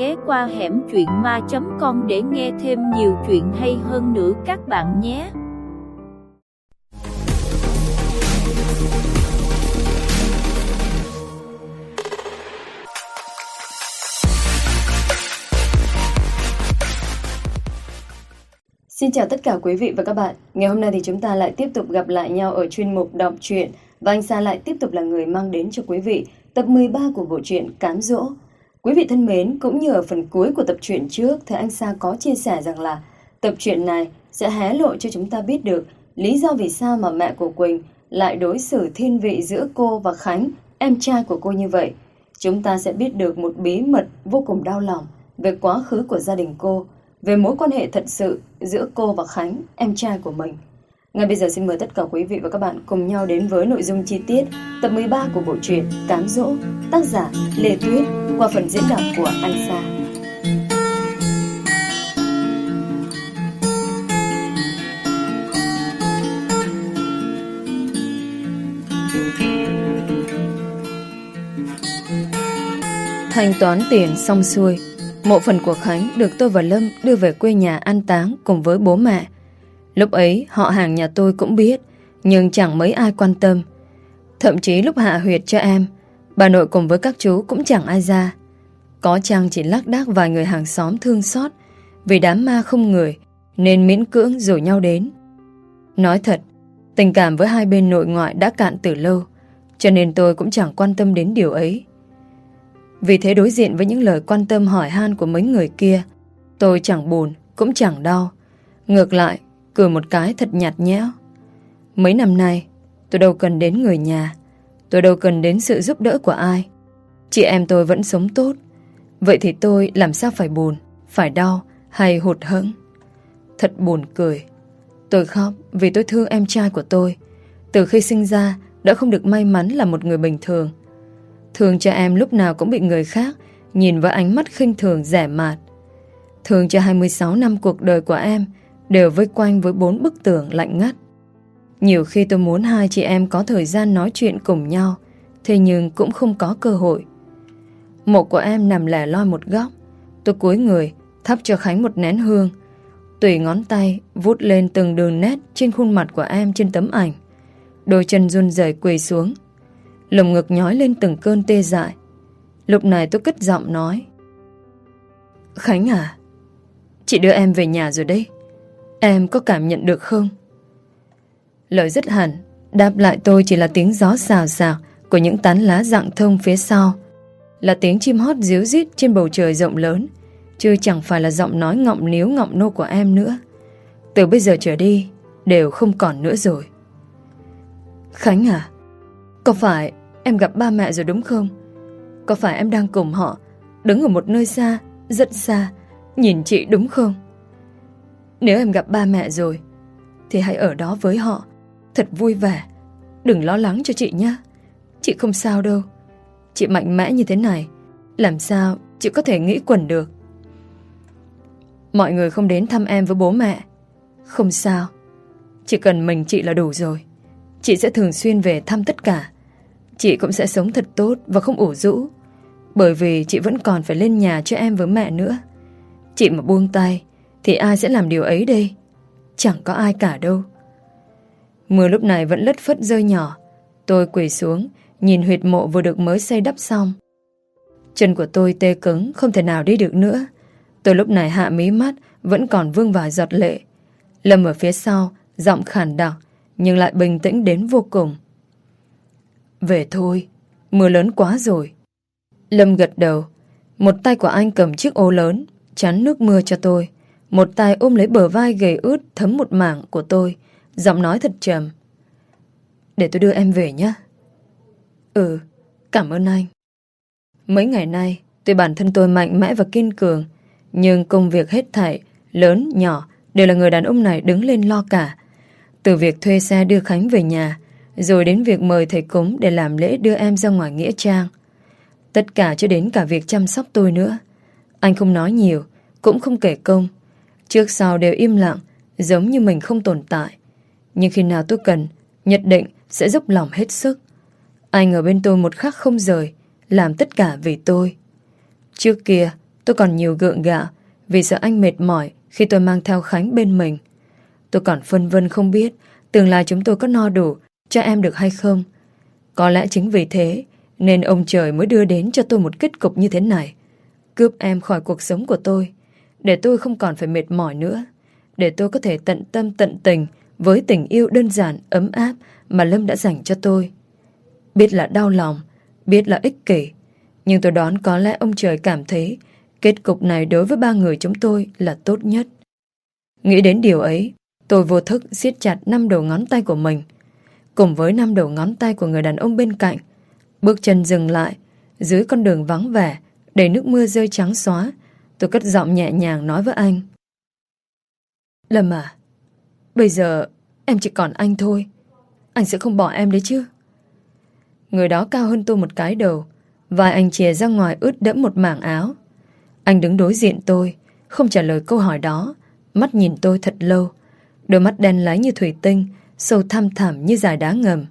ghé qua hẻm chuyện ma.com để nghe thêm nhiều chuyện hay hơn nữa các bạn nhé. Xin chào tất cả quý vị và các bạn. Ngày hôm nay thì chúng ta lại tiếp tục gặp lại nhau ở chuyên mục đọc truyện và anh Sa lại tiếp tục là người mang đến cho quý vị tập 13 của bộ truyện Cám Dỗ. Quý vị thân mến, cũng như ở phần cuối của tập truyện trước thì anh Sa có chia sẻ rằng là tập truyện này sẽ hé lộ cho chúng ta biết được lý do vì sao mà mẹ của Quỳnh lại đối xử thiên vị giữa cô và Khánh, em trai của cô như vậy. Chúng ta sẽ biết được một bí mật vô cùng đau lòng về quá khứ của gia đình cô, về mối quan hệ thật sự giữa cô và Khánh, em trai của mình. Ngay bây giờ xin mời tất cả quý vị và các bạn cùng nhau đến với nội dung chi tiết tập 13 của bộ truyện Cám Dỗ, tác giả Lê Tuyết qua phần diễn đọc của Anh Sa. Thanh toán tiền xong xuôi, mộ phần của Khánh được tôi và Lâm đưa về quê nhà an táng cùng với bố mẹ. Lúc ấy, họ hàng nhà tôi cũng biết, Nhưng chẳng mấy ai quan tâm. Thậm chí lúc hạ huyệt cho em, Bà nội cùng với các chú cũng chẳng ai ra. Có chăng chỉ lác đác vài người hàng xóm thương xót, Vì đám ma không người, Nên miễn cưỡng rủ nhau đến. Nói thật, Tình cảm với hai bên nội ngoại đã cạn từ lâu, Cho nên tôi cũng chẳng quan tâm đến điều ấy. Vì thế đối diện với những lời quan tâm hỏi han của mấy người kia, Tôi chẳng buồn, Cũng chẳng đau. Ngược lại Cười một cái thật nhạt nhẽo. Mấy năm nay, Tôi đâu cần đến người nhà, Tôi đâu cần đến sự giúp đỡ của ai. Chị em tôi vẫn sống tốt, Vậy thì tôi làm sao phải buồn, Phải đau hay hụt hẫng? Thật buồn cười. Tôi khóc vì tôi thương em trai của tôi, Từ khi sinh ra Đã không được may mắn là một người bình thường. Thương cho em lúc nào cũng bị người khác Nhìn với ánh mắt khinh thường rẻ mạt. Thương cho 26 năm cuộc đời của em đều vây quanh với bốn bức tường lạnh ngắt. Nhiều khi tôi muốn hai chị em có thời gian nói chuyện cùng nhau, thế nhưng cũng không có cơ hội. Mộ của em nằm lẻ loi một góc, tôi cúi người, thắp cho Khánh một nén hương. Tùy ngón tay vút lên từng đường nét trên khuôn mặt của em trên tấm ảnh. Đôi chân run rẩy quỳ xuống. Lồng ngực nhói lên từng cơn tê dại. Lúc này tôi cất giọng nói. Khánh à, chị đưa em về nhà rồi đấy. Em có cảm nhận được không? Lời rất hẳn, Đáp lại tôi chỉ là tiếng gió xào xào Của những tán lá dạng thông phía sau. Là tiếng chim hót díu dít Trên bầu trời rộng lớn, Chứ chẳng phải là giọng nói ngọng níu ngọng nô của em nữa. Từ bây giờ trở đi, Đều không còn nữa rồi. Khánh à Có phải em gặp ba mẹ rồi đúng không? Có phải em đang cùng họ, Đứng ở một nơi xa, Rất xa, Nhìn chị đúng không? Nếu em gặp ba mẹ rồi, Thì hãy ở đó với họ. Thật vui vẻ. Đừng lo lắng cho chị nhé. Chị không sao đâu. Chị mạnh mẽ như thế này, Làm sao chị có thể nghĩ quẩn được? Mọi người không đến thăm em với bố mẹ. Không sao. Chỉ cần mình chị là đủ rồi. Chị sẽ thường xuyên về thăm tất cả. Chị cũng sẽ sống thật tốt Và không ủ rũ. Bởi vì chị vẫn còn phải lên nhà cho em với mẹ nữa. Chị mà buông tay thì ai sẽ làm điều ấy đây? Chẳng có ai cả đâu. Mưa lúc này vẫn lất phất rơi nhỏ. Tôi quỳ xuống, nhìn huyệt mộ vừa được mới xây đắp xong. Chân của tôi tê cứng, không thể nào đi được nữa. Tôi lúc này hạ mí mắt, vẫn còn vương vài giọt lệ. Lâm ở phía sau, giọng khản đặc, nhưng lại bình tĩnh đến vô cùng. Về thôi, mưa lớn quá rồi. Lâm gật đầu, một tay của anh cầm chiếc ô lớn, chắn nước mưa cho tôi. Một tay ôm lấy bờ vai gầy ướt thấm một mảng của tôi, giọng nói thật trầm. Để tôi đưa em về nhé. Ừ, cảm ơn anh. Mấy ngày nay, tuy bản thân tôi mạnh mẽ và kiên cường, nhưng công việc hết thảy, lớn, nhỏ, đều là người đàn ông này đứng lên lo cả. Từ việc thuê xe đưa Khánh về nhà, rồi đến việc mời thầy cúng để làm lễ đưa em ra ngoài Nghĩa Trang. Tất cả cho đến cả việc chăm sóc tôi nữa. Anh không nói nhiều, cũng không kể công, Trước sau đều im lặng, Giống như mình không tồn tại Nhưng khi nào tôi cần, Nhất định sẽ dốc lòng hết sức Anh ở bên tôi một khắc không rời, Làm tất cả vì tôi Trước kia, Tôi còn nhiều gượng gạo vì sợ anh mệt mỏi khi tôi mang theo Khánh bên mình. Tôi còn phân vân không biết tương lai chúng tôi có no đủ cho em được hay không. Có lẽ chính vì thế nên ông trời mới đưa đến cho tôi một kết cục như thế này. Cướp em khỏi cuộc sống của tôi để tôi không còn phải mệt mỏi nữa. Để tôi có thể tận tâm tận tình với tình yêu đơn giản, ấm áp mà Lâm đã dành cho tôi. Biết là đau lòng, biết là ích kỷ, nhưng tôi đoán có lẽ ông trời cảm thấy kết cục này đối với ba người chúng tôi là tốt nhất. Nghĩ đến điều ấy, tôi vô thức siết chặt năm đầu ngón tay của mình, cùng với năm đầu ngón tay của người đàn ông bên cạnh. Bước chân dừng lại, dưới con đường vắng vẻ, đầy nước mưa rơi trắng xóa, tôi cất giọng nhẹ nhàng nói với anh. Lâm à, bây giờ em chỉ còn anh thôi. Anh sẽ không bỏ em đấy chứ. Người đó cao hơn tôi một cái đầu, Vai anh chìa ra ngoài ướt đẫm một mảng áo. Anh đứng đối diện tôi, không trả lời câu hỏi đó, mắt nhìn tôi thật lâu. Đôi mắt đen láy như thủy tinh, sâu thăm thẳm như dài đá ngầm.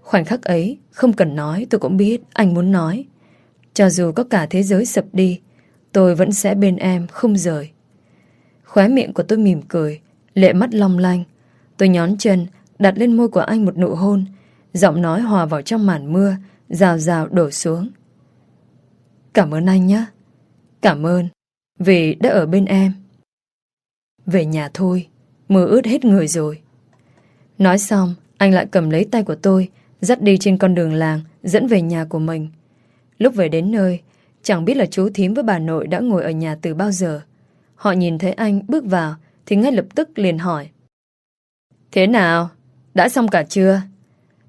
Khoảnh khắc ấy, không cần nói tôi cũng biết anh muốn nói. Cho dù có cả thế giới sập đi, tôi vẫn sẽ bên em không rời. Khóe miệng của tôi mỉm cười, lệ mắt long lanh. Tôi nhón chân, đặt lên môi của anh một nụ hôn, giọng nói hòa vào trong màn mưa, rào rào đổ xuống. Cảm ơn anh nhé. Cảm ơn vì đã ở bên em. Về nhà thôi, mưa ướt hết người rồi. Nói xong, anh lại cầm lấy tay của tôi, dắt đi trên con đường làng, dẫn về nhà của mình. Lúc về đến nơi, chẳng biết là chú thím với bà nội đã ngồi ở nhà từ bao giờ. Họ nhìn thấy anh bước vào, thì ngay lập tức liền hỏi. Thế nào? Đã xong cả chưa?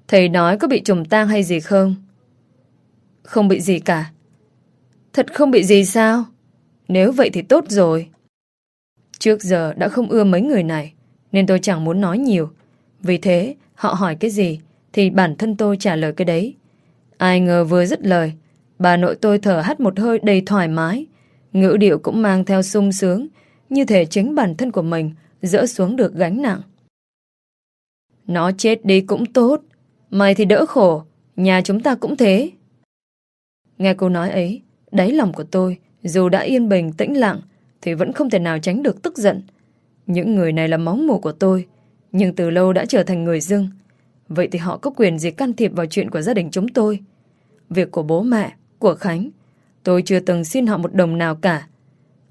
Thầy nói có bị trùng tang hay gì không? Không bị gì cả. Thật không bị gì sao? Nếu vậy thì tốt rồi. Trước giờ đã không ưa mấy người này, nên tôi chẳng muốn nói nhiều. Vì thế, họ hỏi cái gì, thì bản thân tôi trả lời cái đấy. Ai ngờ vừa dứt lời, bà nội tôi thở hắt một hơi đầy thoải mái. Ngữ điệu cũng mang theo sung sướng, như thể chính bản thân của mình dỡ xuống được gánh nặng. Nó chết đi cũng tốt, mày thì đỡ khổ, nhà chúng ta cũng thế. Nghe câu nói ấy, đáy lòng của tôi, dù đã yên bình, tĩnh lặng, thì vẫn không thể nào tránh được tức giận. Những người này là máu mủ của tôi, nhưng từ lâu đã trở thành người dưng. Vậy thì họ có quyền gì can thiệp vào chuyện của gia đình chúng tôi? Việc của bố mẹ, của Khánh, tôi chưa từng xin họ một đồng nào cả.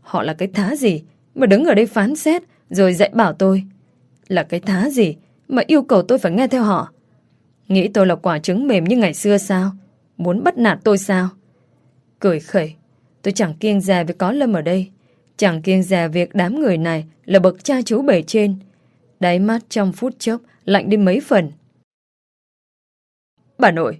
Họ là cái thá gì mà đứng ở đây phán xét rồi dạy bảo tôi? Là cái thá gì mà yêu cầu tôi phải nghe theo họ? Nghĩ tôi là quả trứng mềm như ngày xưa sao? Muốn bắt nạt tôi sao? Cười khẩy, tôi chẳng kiêng dè với có Lâm ở đây. Chẳng kiêng dè việc đám người này là bậc cha chú bể trên. Đáy mắt trong phút chốc lạnh đi mấy phần. Bà nội,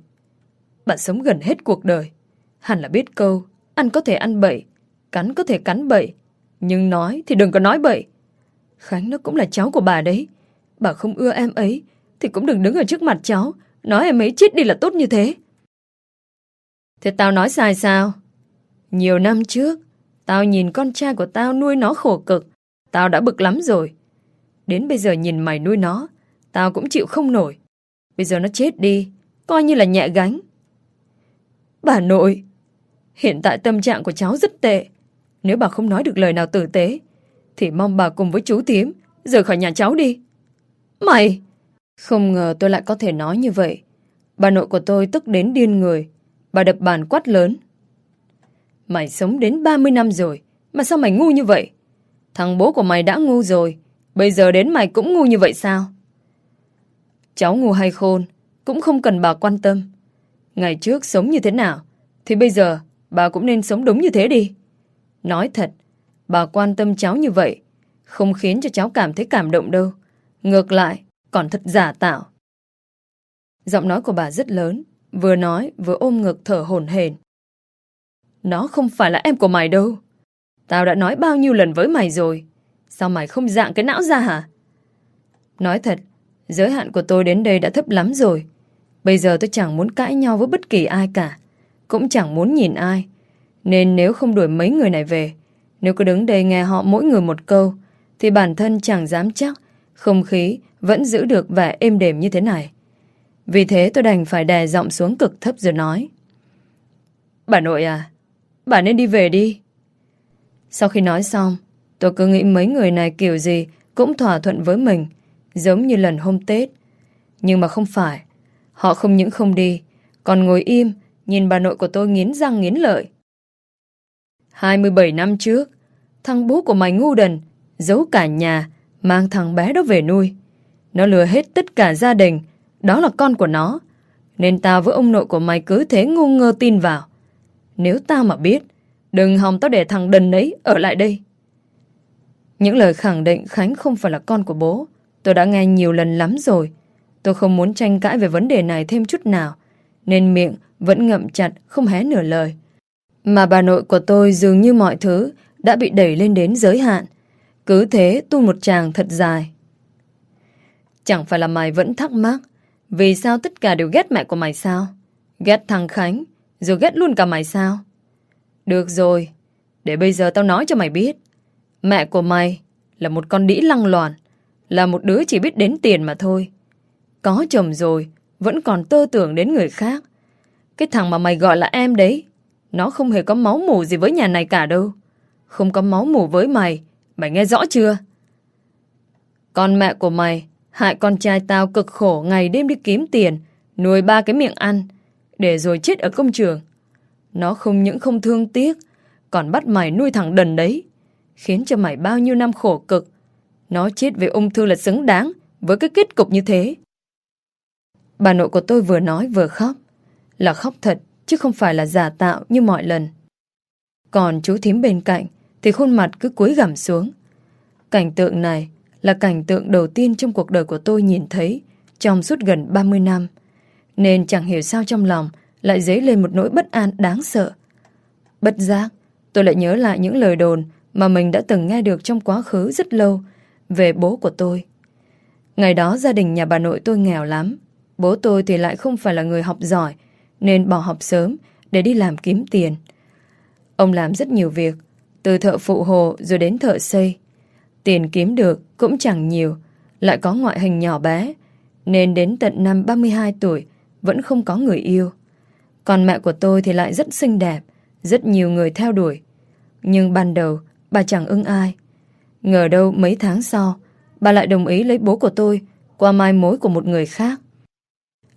bà sống gần hết cuộc đời. Hẳn là biết câu, ăn có thể ăn bậy, cắn có thể cắn bậy. Nhưng nói thì đừng có nói bậy. Khánh nó cũng là cháu của bà đấy. Bà không ưa em ấy, thì cũng đừng đứng ở trước mặt cháu, nói em ấy chết đi là tốt như thế. Thế tao nói sai sao? Nhiều năm trước, tao nhìn con trai của tao nuôi nó khổ cực. Tao đã bực lắm rồi. Đến bây giờ nhìn mày nuôi nó, tao cũng chịu không nổi. Bây giờ nó chết đi, coi như là nhẹ gánh. Bà nội, hiện tại tâm trạng của cháu rất tệ. Nếu bà không nói được lời nào tử tế, thì mong bà cùng với chú Tím rời khỏi nhà cháu đi. Mày! Không ngờ tôi lại có thể nói như vậy. Bà nội của tôi tức đến điên người. Bà đập bàn quát lớn. Mày sống đến 30 năm rồi, mà sao mày ngu như vậy? Thằng bố của mày đã ngu rồi, bây giờ đến mày cũng ngu như vậy sao? Cháu ngu hay khôn, cũng không cần bà quan tâm. Ngày trước sống như thế nào, thì bây giờ bà cũng nên sống đúng như thế đi. Nói thật, bà quan tâm cháu như vậy, không khiến cho cháu cảm thấy cảm động đâu. Ngược lại, còn thật giả tạo. Giọng nói của bà rất lớn, Vừa nói vừa ôm ngực thở hổn hển. Nó không phải là em của mày đâu. Tao đã nói bao nhiêu lần với mày rồi. Sao mày không dạng cái não ra hả? Nói thật, giới hạn của tôi đến đây đã thấp lắm rồi. Bây giờ tôi chẳng muốn cãi nhau với bất kỳ ai cả. Cũng chẳng muốn nhìn ai. Nên nếu không đuổi mấy người này về, nếu cứ đứng đây nghe họ mỗi người một câu, thì bản thân chẳng dám chắc không khí vẫn giữ được vẻ êm đềm như thế này. Vì thế tôi đành phải đè giọng xuống cực thấp rồi nói. Bà nội à, bà nên đi về đi. Sau khi nói xong, tôi cứ nghĩ mấy người này kiểu gì cũng thỏa thuận với mình, giống như lần hôm Tết. Nhưng mà không phải. Họ không những không đi, còn ngồi im, nhìn bà nội của tôi nghiến răng nghiến lợi. 27 năm trước, thằng bố của mày ngu đần, giấu cả nhà, mang thằng bé đó về nuôi. Nó lừa hết tất cả gia đình, đó là con của nó. Nên tao với ông nội của mày cứ thế ngu ngơ tin vào. Nếu tao mà biết, đừng hòng tao để thằng đần ấy ở lại đây. Những lời khẳng định Khánh không phải là con của bố, tôi đã nghe nhiều lần lắm rồi. Tôi không muốn tranh cãi về vấn đề này thêm chút nào, nên miệng vẫn ngậm chặt, không hé nửa lời. Mà bà nội của tôi dường như mọi thứ đã bị đẩy lên đến giới hạn. Cứ thế tu một chàng thật dài. Chẳng phải là mày vẫn thắc mắc vì sao tất cả đều ghét mẹ của mày sao? Ghét thằng Khánh, rồi ghét luôn cả mày sao? Được rồi, để bây giờ tao nói cho mày biết. Mẹ của mày là một con đĩ lăng loàn, là một đứa chỉ biết đến tiền mà thôi. Có chồng rồi, vẫn còn tơ tưởng đến người khác. Cái thằng mà mày gọi là em đấy, nó không hề có máu mủ gì với nhà này cả đâu. Không có máu mủ với mày, mày nghe rõ chưa? Con mẹ của mày hại con trai tao cực khổ ngày đêm đi kiếm tiền, nuôi ba cái miệng ăn, để rồi chết ở công trường. Nó không những không thương tiếc, còn bắt mày nuôi thằng đần đấy, khiến cho mày bao nhiêu năm khổ cực. Nó chết vì ung thư là xứng đáng với cái kết cục như thế. Bà nội của tôi vừa nói vừa khóc. Là khóc thật, chứ không phải là giả tạo như mọi lần. Còn chú thím bên cạnh thì khuôn mặt cứ cúi gằm xuống. Cảnh tượng này là cảnh tượng đầu tiên trong cuộc đời của tôi nhìn thấy trong suốt gần 30 năm. Nên chẳng hiểu sao trong lòng lại dấy lên một nỗi bất an đáng sợ. Bất giác, tôi lại nhớ lại những lời đồn mà mình đã từng nghe được trong quá khứ rất lâu về bố của tôi. Ngày đó gia đình nhà bà nội tôi nghèo lắm. Bố tôi thì lại không phải là người học giỏi nên bỏ học sớm để đi làm kiếm tiền. Ông làm rất nhiều việc, từ thợ phụ hồ rồi đến thợ xây. Tiền kiếm được cũng chẳng nhiều, lại có ngoại hình nhỏ bé, nên đến tận năm 32 tuổi vẫn không có người yêu. Còn mẹ của tôi thì lại rất xinh đẹp, rất nhiều người theo đuổi. Nhưng ban đầu bà chẳng ưng ai. Ngờ đâu mấy tháng sau, bà lại đồng ý lấy bố của tôi qua mai mối của một người khác.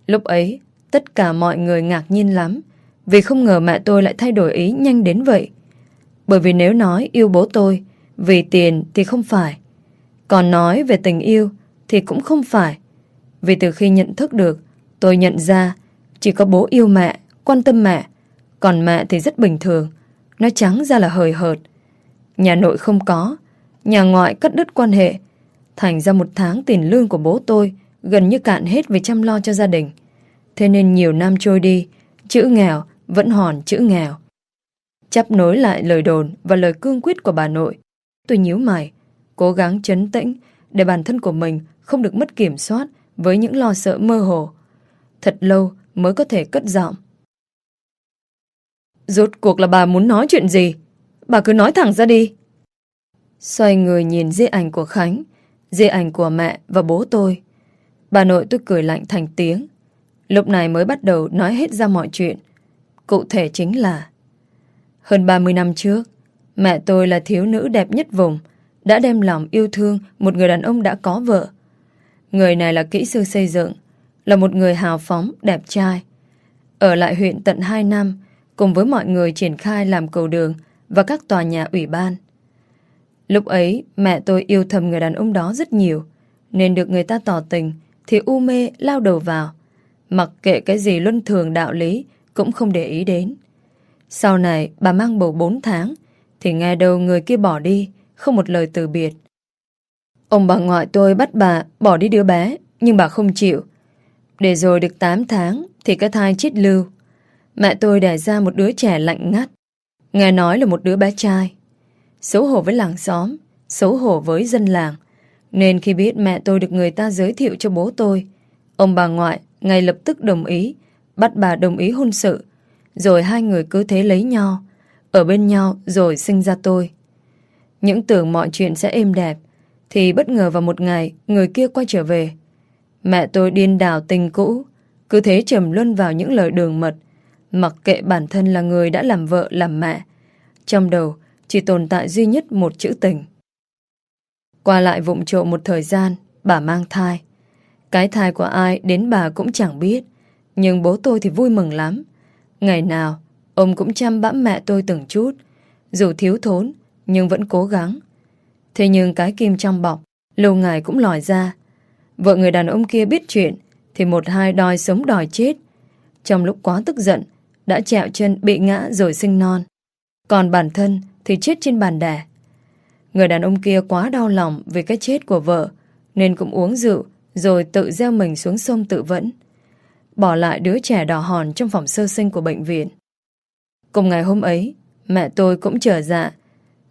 Lúc ấy, tất cả mọi người ngạc nhiên lắm vì không ngờ mẹ tôi lại thay đổi ý nhanh đến vậy. Bởi vì nếu nói yêu bố tôi vì tiền thì không phải. Còn nói về tình yêu thì cũng không phải. Vì từ khi nhận thức được, tôi nhận ra chỉ có bố yêu mẹ, quan tâm mẹ. Còn mẹ thì rất bình thường. Nó trắng ra là hời hợt. Nhà nội không có, nhà ngoại cắt đứt quan hệ. Thành ra một tháng tiền lương của bố tôi gần như cạn hết vì chăm lo cho gia đình. Thế nên nhiều năm trôi đi, chữ nghèo vẫn hòn chữ nghèo. Chấp nối lại lời đồn và lời cương quyết của bà nội. Tôi nhíu mày, cố gắng chấn tĩnh để bản thân của mình không được mất kiểm soát với những lo sợ mơ hồ. Thật lâu mới có thể cất giọng. Rốt cuộc là bà muốn nói chuyện gì? Bà cứ nói thẳng ra đi. Xoay người nhìn di ảnh của Khánh, di ảnh của mẹ và bố tôi. Bà nội tôi cười lạnh thành tiếng. Lúc này mới bắt đầu nói hết ra mọi chuyện. Cụ thể chính là Hơn 30 năm trước, mẹ tôi là thiếu nữ đẹp nhất vùng, đã đem lòng yêu thương một người đàn ông đã có vợ. Người này là kỹ sư xây dựng, là một người hào phóng, đẹp trai. Ở lại huyện tận 2 năm, cùng với mọi người triển khai làm cầu đường và các tòa nhà ủy ban. Lúc ấy, mẹ tôi yêu thầm người đàn ông đó rất nhiều, nên được người ta tỏ tình, thì u mê lao đầu vào. Mặc kệ cái gì luân thường đạo lý, cũng không để ý đến. Sau này, bà mang bầu 4 tháng, thì nghe đâu người kia bỏ đi, không một lời từ biệt. Ông bà ngoại tôi bắt bà bỏ đi đứa bé, nhưng bà không chịu. Để rồi được 8 tháng, thì cái thai chết lưu. Mẹ tôi đẻ ra một đứa trẻ lạnh ngắt. Nghe nói là một đứa bé trai. Xấu hổ với làng xóm, xấu hổ với dân làng. Nên khi biết mẹ tôi được người ta giới thiệu cho bố tôi, ông bà ngoại ngay lập tức đồng ý, bắt bà đồng ý hôn sự. Rồi hai người cứ thế lấy nhau, ở bên nhau rồi sinh ra tôi. Những tưởng mọi chuyện sẽ êm đẹp, thì bất ngờ vào một ngày người kia quay trở về. Mẹ tôi điên đảo tình cũ, cứ thế trầm luân vào những lời đường mật, mặc kệ bản thân là người đã làm vợ làm mẹ. Trong đầu chỉ tồn tại duy nhất một chữ tình. Qua lại vụng trộm một thời gian, bà mang thai. Cái thai của ai đến bà cũng chẳng biết, nhưng bố tôi thì vui mừng lắm. Ngày nào, ông cũng chăm bẵm mẹ tôi từng chút, dù thiếu thốn, nhưng vẫn cố gắng. Thế nhưng cái kim trong bọc, lâu ngày cũng lòi ra. Vợ người đàn ông kia biết chuyện, thì một hai đòi sống đòi chết. Trong lúc quá tức giận, đã chẹo chân bị ngã rồi sinh non. Còn bản thân thì chết trên bàn đẻ. Người đàn ông kia quá đau lòng vì cái chết của vợ, nên cũng uống rượu rồi tự gieo mình xuống sông tự vẫn. Bỏ lại đứa trẻ đỏ hòn trong phòng sơ sinh của bệnh viện. Cùng ngày hôm ấy, mẹ tôi cũng trở dạ.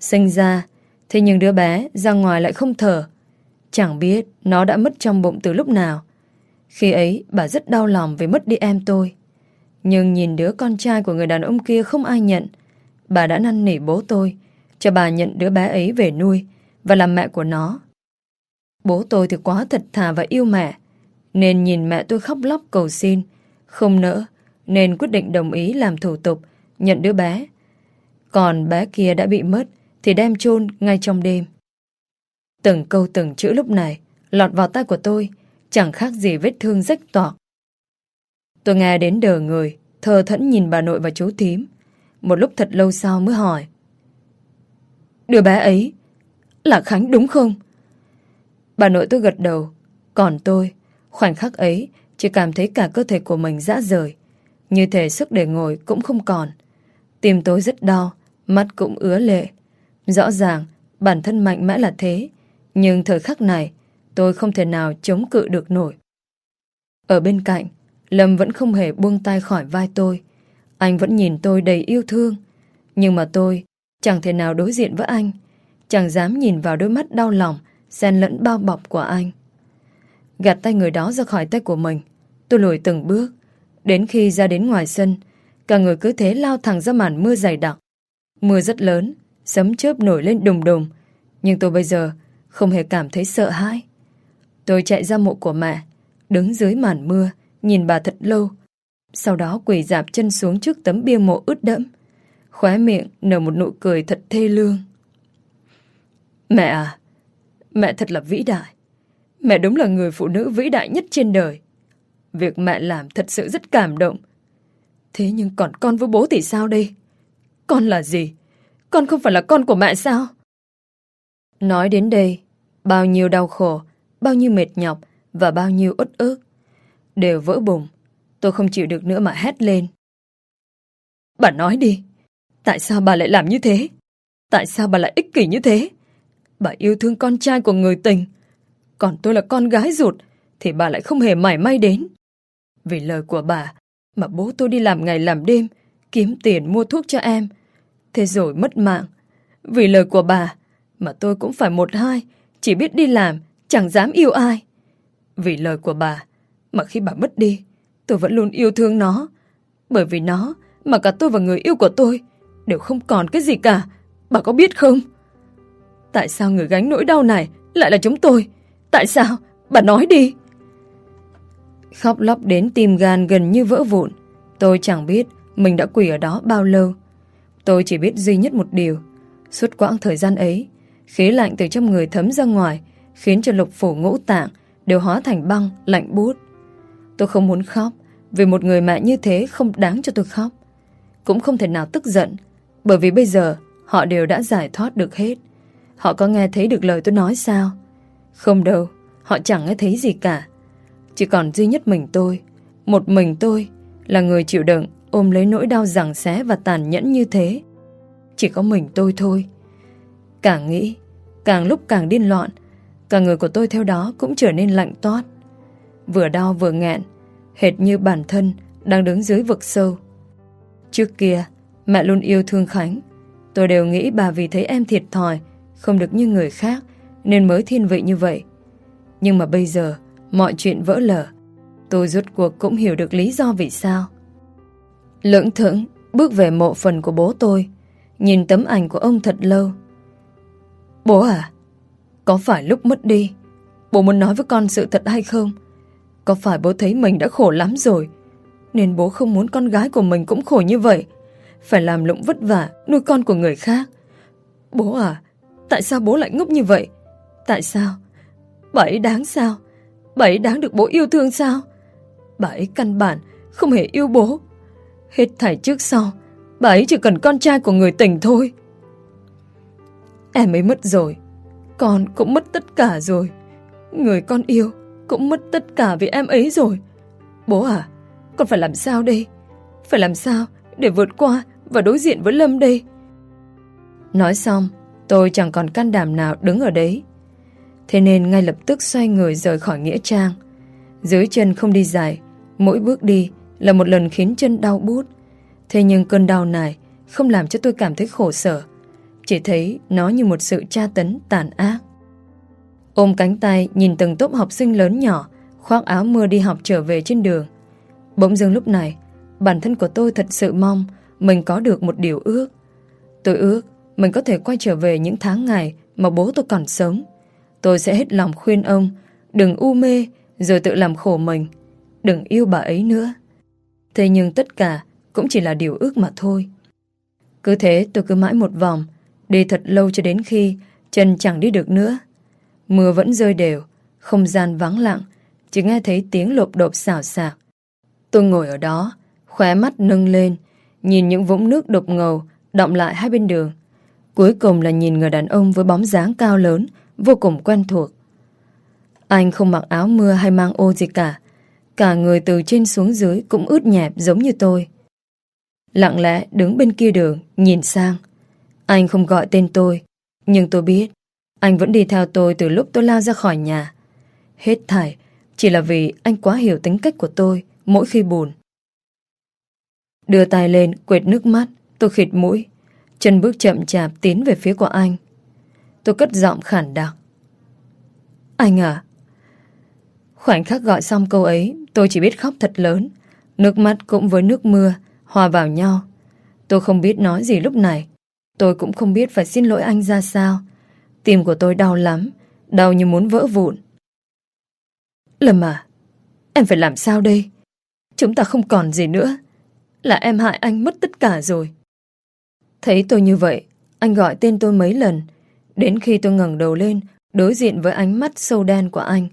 Sinh ra, thế nhưng đứa bé ra ngoài lại không thở. Chẳng biết nó đã mất trong bụng từ lúc nào. Khi ấy, bà rất đau lòng vì mất đi em tôi. Nhưng nhìn đứa con trai của người đàn ông kia không ai nhận. Bà đã năn nỉ bố tôi cho bà nhận đứa bé ấy về nuôi và làm mẹ của nó. Bố tôi thì quá thật thà và yêu mẹ, nên nhìn mẹ tôi khóc lóc cầu xin, không nỡ, nên quyết định đồng ý làm thủ tục, nhận đứa bé. Còn bé kia đã bị mất thì đem chôn ngay trong đêm. Từng câu từng chữ lúc này lọt vào tay của tôi, chẳng khác gì vết thương rách toạc. Tôi nghe đến đờ người, thờ thẫn nhìn bà nội và chú thím. Một lúc thật lâu sau mới hỏi, Đứa bé ấy Là Khánh đúng không Bà nội tôi gật đầu. Còn tôi, Khoảnh khắc ấy, Chỉ cảm thấy cả cơ thể của mình dã rời. Như thể sức để ngồi cũng không còn. Tim tôi rất đau, Mắt cũng ứa lệ. Rõ ràng, bản thân mạnh mẽ là thế, Nhưng thời khắc này, Tôi không thể nào chống cự được nổi. Ở bên cạnh, Lâm vẫn không hề buông tay khỏi vai tôi. Anh vẫn nhìn tôi đầy yêu thương. Nhưng mà tôi, Chẳng thể nào đối diện với anh. Chẳng dám nhìn vào đôi mắt đau lòng Xen lẫn bao bọc của anh. Gạt tay người đó ra khỏi tay của mình. Tôi lùi từng bước. Đến khi ra đến ngoài sân Cả người cứ thế lao thẳng ra màn mưa dày đặc. Mưa rất lớn Sấm chớp nổi lên đùng đùng. Nhưng tôi bây giờ không hề cảm thấy sợ hãi. Tôi chạy ra mộ của mẹ Đứng dưới màn mưa Nhìn bà thật lâu. Sau đó quỳ dạp chân xuống trước tấm bia mộ ướt đẫm. Khóe miệng nở một nụ cười thật thê lương. Mẹ à, mẹ thật là vĩ đại. Mẹ đúng là người phụ nữ vĩ đại nhất trên đời. Việc mẹ làm thật sự rất cảm động. Thế nhưng còn con với bố thì sao đây? Con là gì? Con không phải là con của mẹ sao? Nói đến đây, bao nhiêu đau khổ, bao nhiêu mệt nhọc và bao nhiêu uất ức đều vỡ bùng. Tôi không chịu được nữa mà hét lên. Bà nói đi, Tại sao bà lại làm như thế? Tại sao bà lại ích kỷ như thế? Bà yêu thương con trai của người tình. Còn tôi là con gái ruột, thì bà lại không hề mảy may đến. Vì lời của bà, mà bố tôi đi làm ngày làm đêm, kiếm tiền mua thuốc cho em. Thế rồi mất mạng. Vì lời của bà, mà tôi cũng phải một hai, chỉ biết đi làm, chẳng dám yêu ai. Vì lời của bà, mà khi bà mất đi, tôi vẫn luôn yêu thương nó. Bởi vì nó, mà cả tôi và người yêu của tôi đều không còn cái gì cả. Bà có biết không? Tại sao người gánh nỗi đau này lại là chúng tôi? Tại sao? Bà nói đi. Khóc lóc đến tim gan gần như vỡ vụn. Tôi chẳng biết mình đã quỳ ở đó bao lâu. Tôi chỉ biết duy nhất một điều. Suốt quãng thời gian ấy, khí lạnh từ trong người thấm ra ngoài, khiến cho lục phủ ngũ tạng đều hóa thành băng, lạnh bút. Tôi không muốn khóc, vì một người mẹ như thế không đáng cho tôi khóc. Cũng không thể nào tức giận, bởi vì bây giờ họ đều đã giải thoát được hết. Họ có nghe thấy được lời tôi nói sao? Không đâu, họ chẳng nghe thấy gì cả. Chỉ còn duy nhất mình tôi, một mình tôi là người chịu đựng ôm lấy nỗi đau giằng xé và tàn nhẫn như thế. Chỉ có mình tôi thôi. Càng nghĩ, càng lúc càng điên loạn, cả người của tôi theo đó cũng trở nên lạnh toát. Vừa đau vừa nghẹn, hệt như bản thân đang đứng dưới vực sâu. Trước kia, Mẹ luôn yêu thương Khánh Tôi đều nghĩ bà vì thấy em thiệt thòi không được như người khác Nên mới thiên vị như vậy. Nhưng mà bây giờ Mọi chuyện vỡ lở. Tôi rốt cuộc cũng hiểu được lý do vì sao. Lưỡng thững Bước về mộ phần của bố tôi Nhìn tấm ảnh của ông thật lâu. Bố à Có phải lúc mất đi Bố muốn nói với con sự thật hay không? Có phải bố thấy mình đã khổ lắm rồi Nên bố không muốn con gái của mình cũng khổ như vậy? Phải làm lụng vất vả nuôi con của người khác. Bố à, tại sao bố lại ngốc như vậy? Tại sao? Bà ấy đáng sao? Bà ấy đáng được bố yêu thương sao? Bà ấy căn bản không hề yêu bố. Hết thảy trước sau, bà ấy chỉ cần con trai của người tình thôi. Em ấy mất rồi, con cũng mất tất cả rồi. Người con yêu cũng mất tất cả vì em ấy rồi. Bố à, con phải làm sao đây? Phải làm sao để vượt qua và đối diện với Lâm đây? Nói xong, tôi chẳng còn can đảm nào đứng ở đấy. Thế nên ngay lập tức xoay người rời khỏi Nghĩa Trang. Dưới chân không đi dài, mỗi bước đi là một lần khiến chân đau bút. Thế nhưng cơn đau này không làm cho tôi cảm thấy khổ sở. Chỉ thấy nó như một sự tra tấn tàn ác. Ôm cánh tay nhìn từng tốp học sinh lớn nhỏ khoác áo mưa đi học trở về trên đường. Bỗng dưng lúc này bản thân của tôi thật sự mong mình có được một điều ước. Tôi ước mình có thể quay trở về những tháng ngày mà bố tôi còn sống. Tôi sẽ hết lòng khuyên ông, đừng u mê, rồi tự làm khổ mình. Đừng yêu bà ấy nữa. Thế nhưng tất cả cũng chỉ là điều ước mà thôi. Cứ thế tôi cứ mãi một vòng, đi thật lâu cho đến khi chân chẳng đi được nữa. Mưa vẫn rơi đều, không gian vắng lặng, chỉ nghe thấy tiếng lộp đột xào xạc. Tôi ngồi ở đó, khóe mắt nâng lên, nhìn những vũng nước đục ngầu động lại hai bên đường. Cuối cùng là nhìn người đàn ông với bóng dáng cao lớn, vô cùng quen thuộc. Anh không mặc áo mưa hay mang ô gì cả. Cả người từ trên xuống dưới cũng ướt nhẹp giống như tôi. Lặng lẽ đứng bên kia đường, nhìn sang. Anh không gọi tên tôi, nhưng tôi biết anh vẫn đi theo tôi từ lúc tôi lao ra khỏi nhà. Hết thảy chỉ là vì anh quá hiểu tính cách của tôi mỗi khi buồn. Đưa tay lên, quệt nước mắt, tôi khịt mũi. Chân bước chậm chạp tiến về phía của anh. Tôi cất giọng khản đặc. Anh à? Khoảnh khắc gọi xong câu ấy, tôi chỉ biết khóc thật lớn. Nước mắt cũng với nước mưa, hòa vào nhau. Tôi không biết nói gì lúc này. Tôi cũng không biết phải xin lỗi anh ra sao. Tim của tôi đau lắm, đau như muốn vỡ vụn. Lâm à, em phải làm sao đây? Chúng ta không còn gì nữa. Là em hại anh mất tất cả rồi. Thấy tôi như vậy, anh gọi tên tôi mấy lần. Đến khi tôi ngẩng đầu lên, đối diện với ánh mắt sâu đen của anh,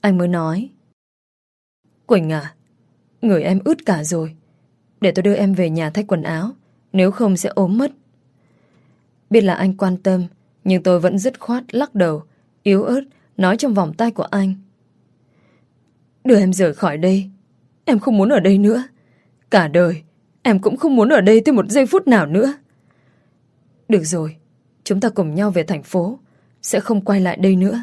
anh mới nói. Quỳnh à, người em ướt cả rồi. Để tôi đưa em về nhà thay quần áo, nếu không sẽ ốm mất. Biết là anh quan tâm, nhưng tôi vẫn dứt khoát lắc đầu, yếu ớt, nói trong vòng tay của anh. Đưa em rời khỏi đây. Em không muốn ở đây nữa. Cả đời, em cũng không muốn ở đây thêm một giây phút nào nữa. Được rồi, chúng ta cùng nhau về thành phố, sẽ không quay lại đây nữa.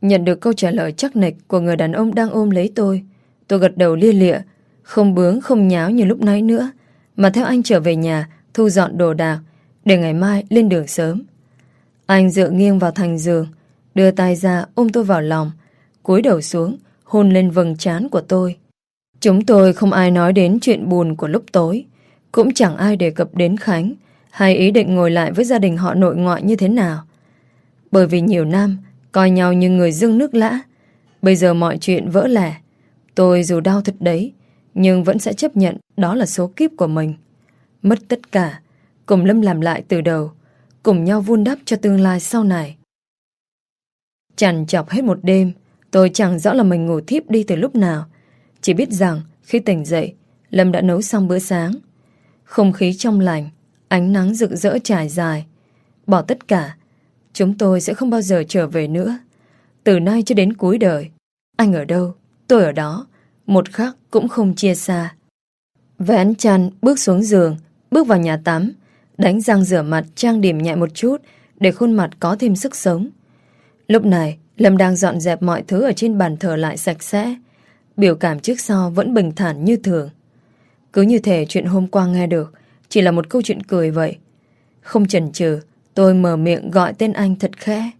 Nhận được câu trả lời chắc nịch của người đàn ông đang ôm lấy tôi, tôi gật đầu lia lịa, không bướng không nháo như lúc nãy nữa, mà theo anh trở về nhà, thu dọn đồ đạc, để ngày mai lên đường sớm. Anh dựa nghiêng vào thành giường, đưa tay ra ôm tôi vào lòng, cúi đầu xuống, hôn lên vầng trán của tôi. Chúng tôi không ai nói đến chuyện buồn của lúc tối, cũng chẳng ai đề cập đến Khánh, hay ý định ngồi lại với gia đình họ nội ngoại như thế nào. Bởi vì nhiều năm, coi nhau như người dưng nước lã, bây giờ mọi chuyện vỡ lẻ. Tôi dù đau thật đấy, nhưng vẫn sẽ chấp nhận đó là số kiếp của mình. Mất tất cả, cùng Lâm làm lại từ đầu, cùng nhau vun đắp cho tương lai sau này. Chằn chọc hết một đêm, tôi chẳng rõ là mình ngủ thiếp đi từ lúc nào. Chỉ biết rằng khi tỉnh dậy, Lâm đã nấu xong bữa sáng. Không khí trong lành, Ánh nắng rực rỡ trải dài. Bỏ tất cả, chúng tôi sẽ không bao giờ trở về nữa. Từ nay cho đến cuối đời, anh ở đâu, tôi ở đó, một khắc cũng không chia xa. Vén chăn, bước xuống giường, bước vào nhà tắm, đánh răng rửa mặt, trang điểm nhẹ một chút để khuôn mặt có thêm sức sống. Lúc này, Lâm đang dọn dẹp mọi thứ ở trên bàn thờ lại sạch sẽ. Biểu cảm trước sau vẫn bình thản như thường. Cứ như thể chuyện hôm qua nghe được, chỉ là một câu chuyện cười vậy. Không chần chừ, tôi mở miệng gọi tên anh thật khẽ.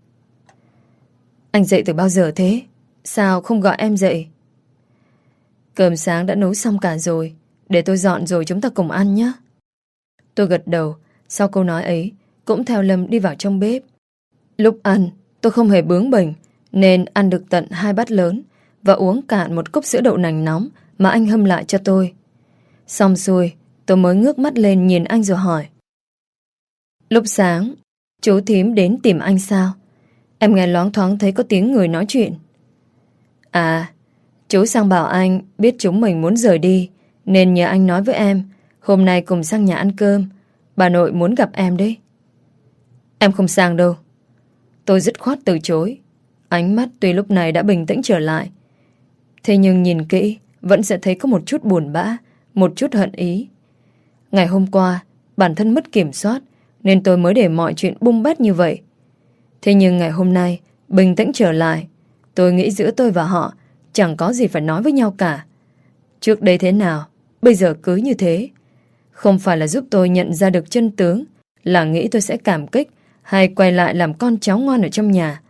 Anh dậy từ bao giờ thế? Sao không gọi em dậy? Cơm sáng đã nấu xong cả rồi. Để tôi dọn rồi chúng ta cùng ăn nhé. Tôi gật đầu. Sau câu nói ấy, cũng theo Lâm đi vào trong bếp. Lúc ăn, tôi không hề bướng bỉnh, nên ăn được tận hai bát lớn và uống cạn một cốc sữa đậu nành nóng mà anh hâm lại cho tôi. Xong xuôi, Tôi mới ngước mắt lên nhìn anh rồi hỏi. Lúc sáng, Chú thím đến tìm anh sao? Em nghe loáng thoáng thấy có tiếng người nói chuyện. À, chú sang bảo anh biết chúng mình muốn rời đi, nên nhờ anh nói với em, hôm nay cùng sang nhà ăn cơm. Bà nội muốn gặp em đấy. Em không sang đâu. Tôi dứt khoát từ chối. Ánh mắt tuy lúc này đã bình tĩnh trở lại. Thế nhưng nhìn kỹ, vẫn sẽ thấy có một chút buồn bã, một chút hận ý. Ngày hôm qua, bản thân mất kiểm soát, nên tôi mới để mọi chuyện bung bét như vậy. Thế nhưng ngày hôm nay, bình tĩnh trở lại, tôi nghĩ giữa tôi và họ chẳng có gì phải nói với nhau cả. Trước đây thế nào, bây giờ cứ như thế. Không phải là giúp tôi nhận ra được chân tướng, là nghĩ tôi sẽ cảm kích hay quay lại làm con cháu ngoan ở trong nhà.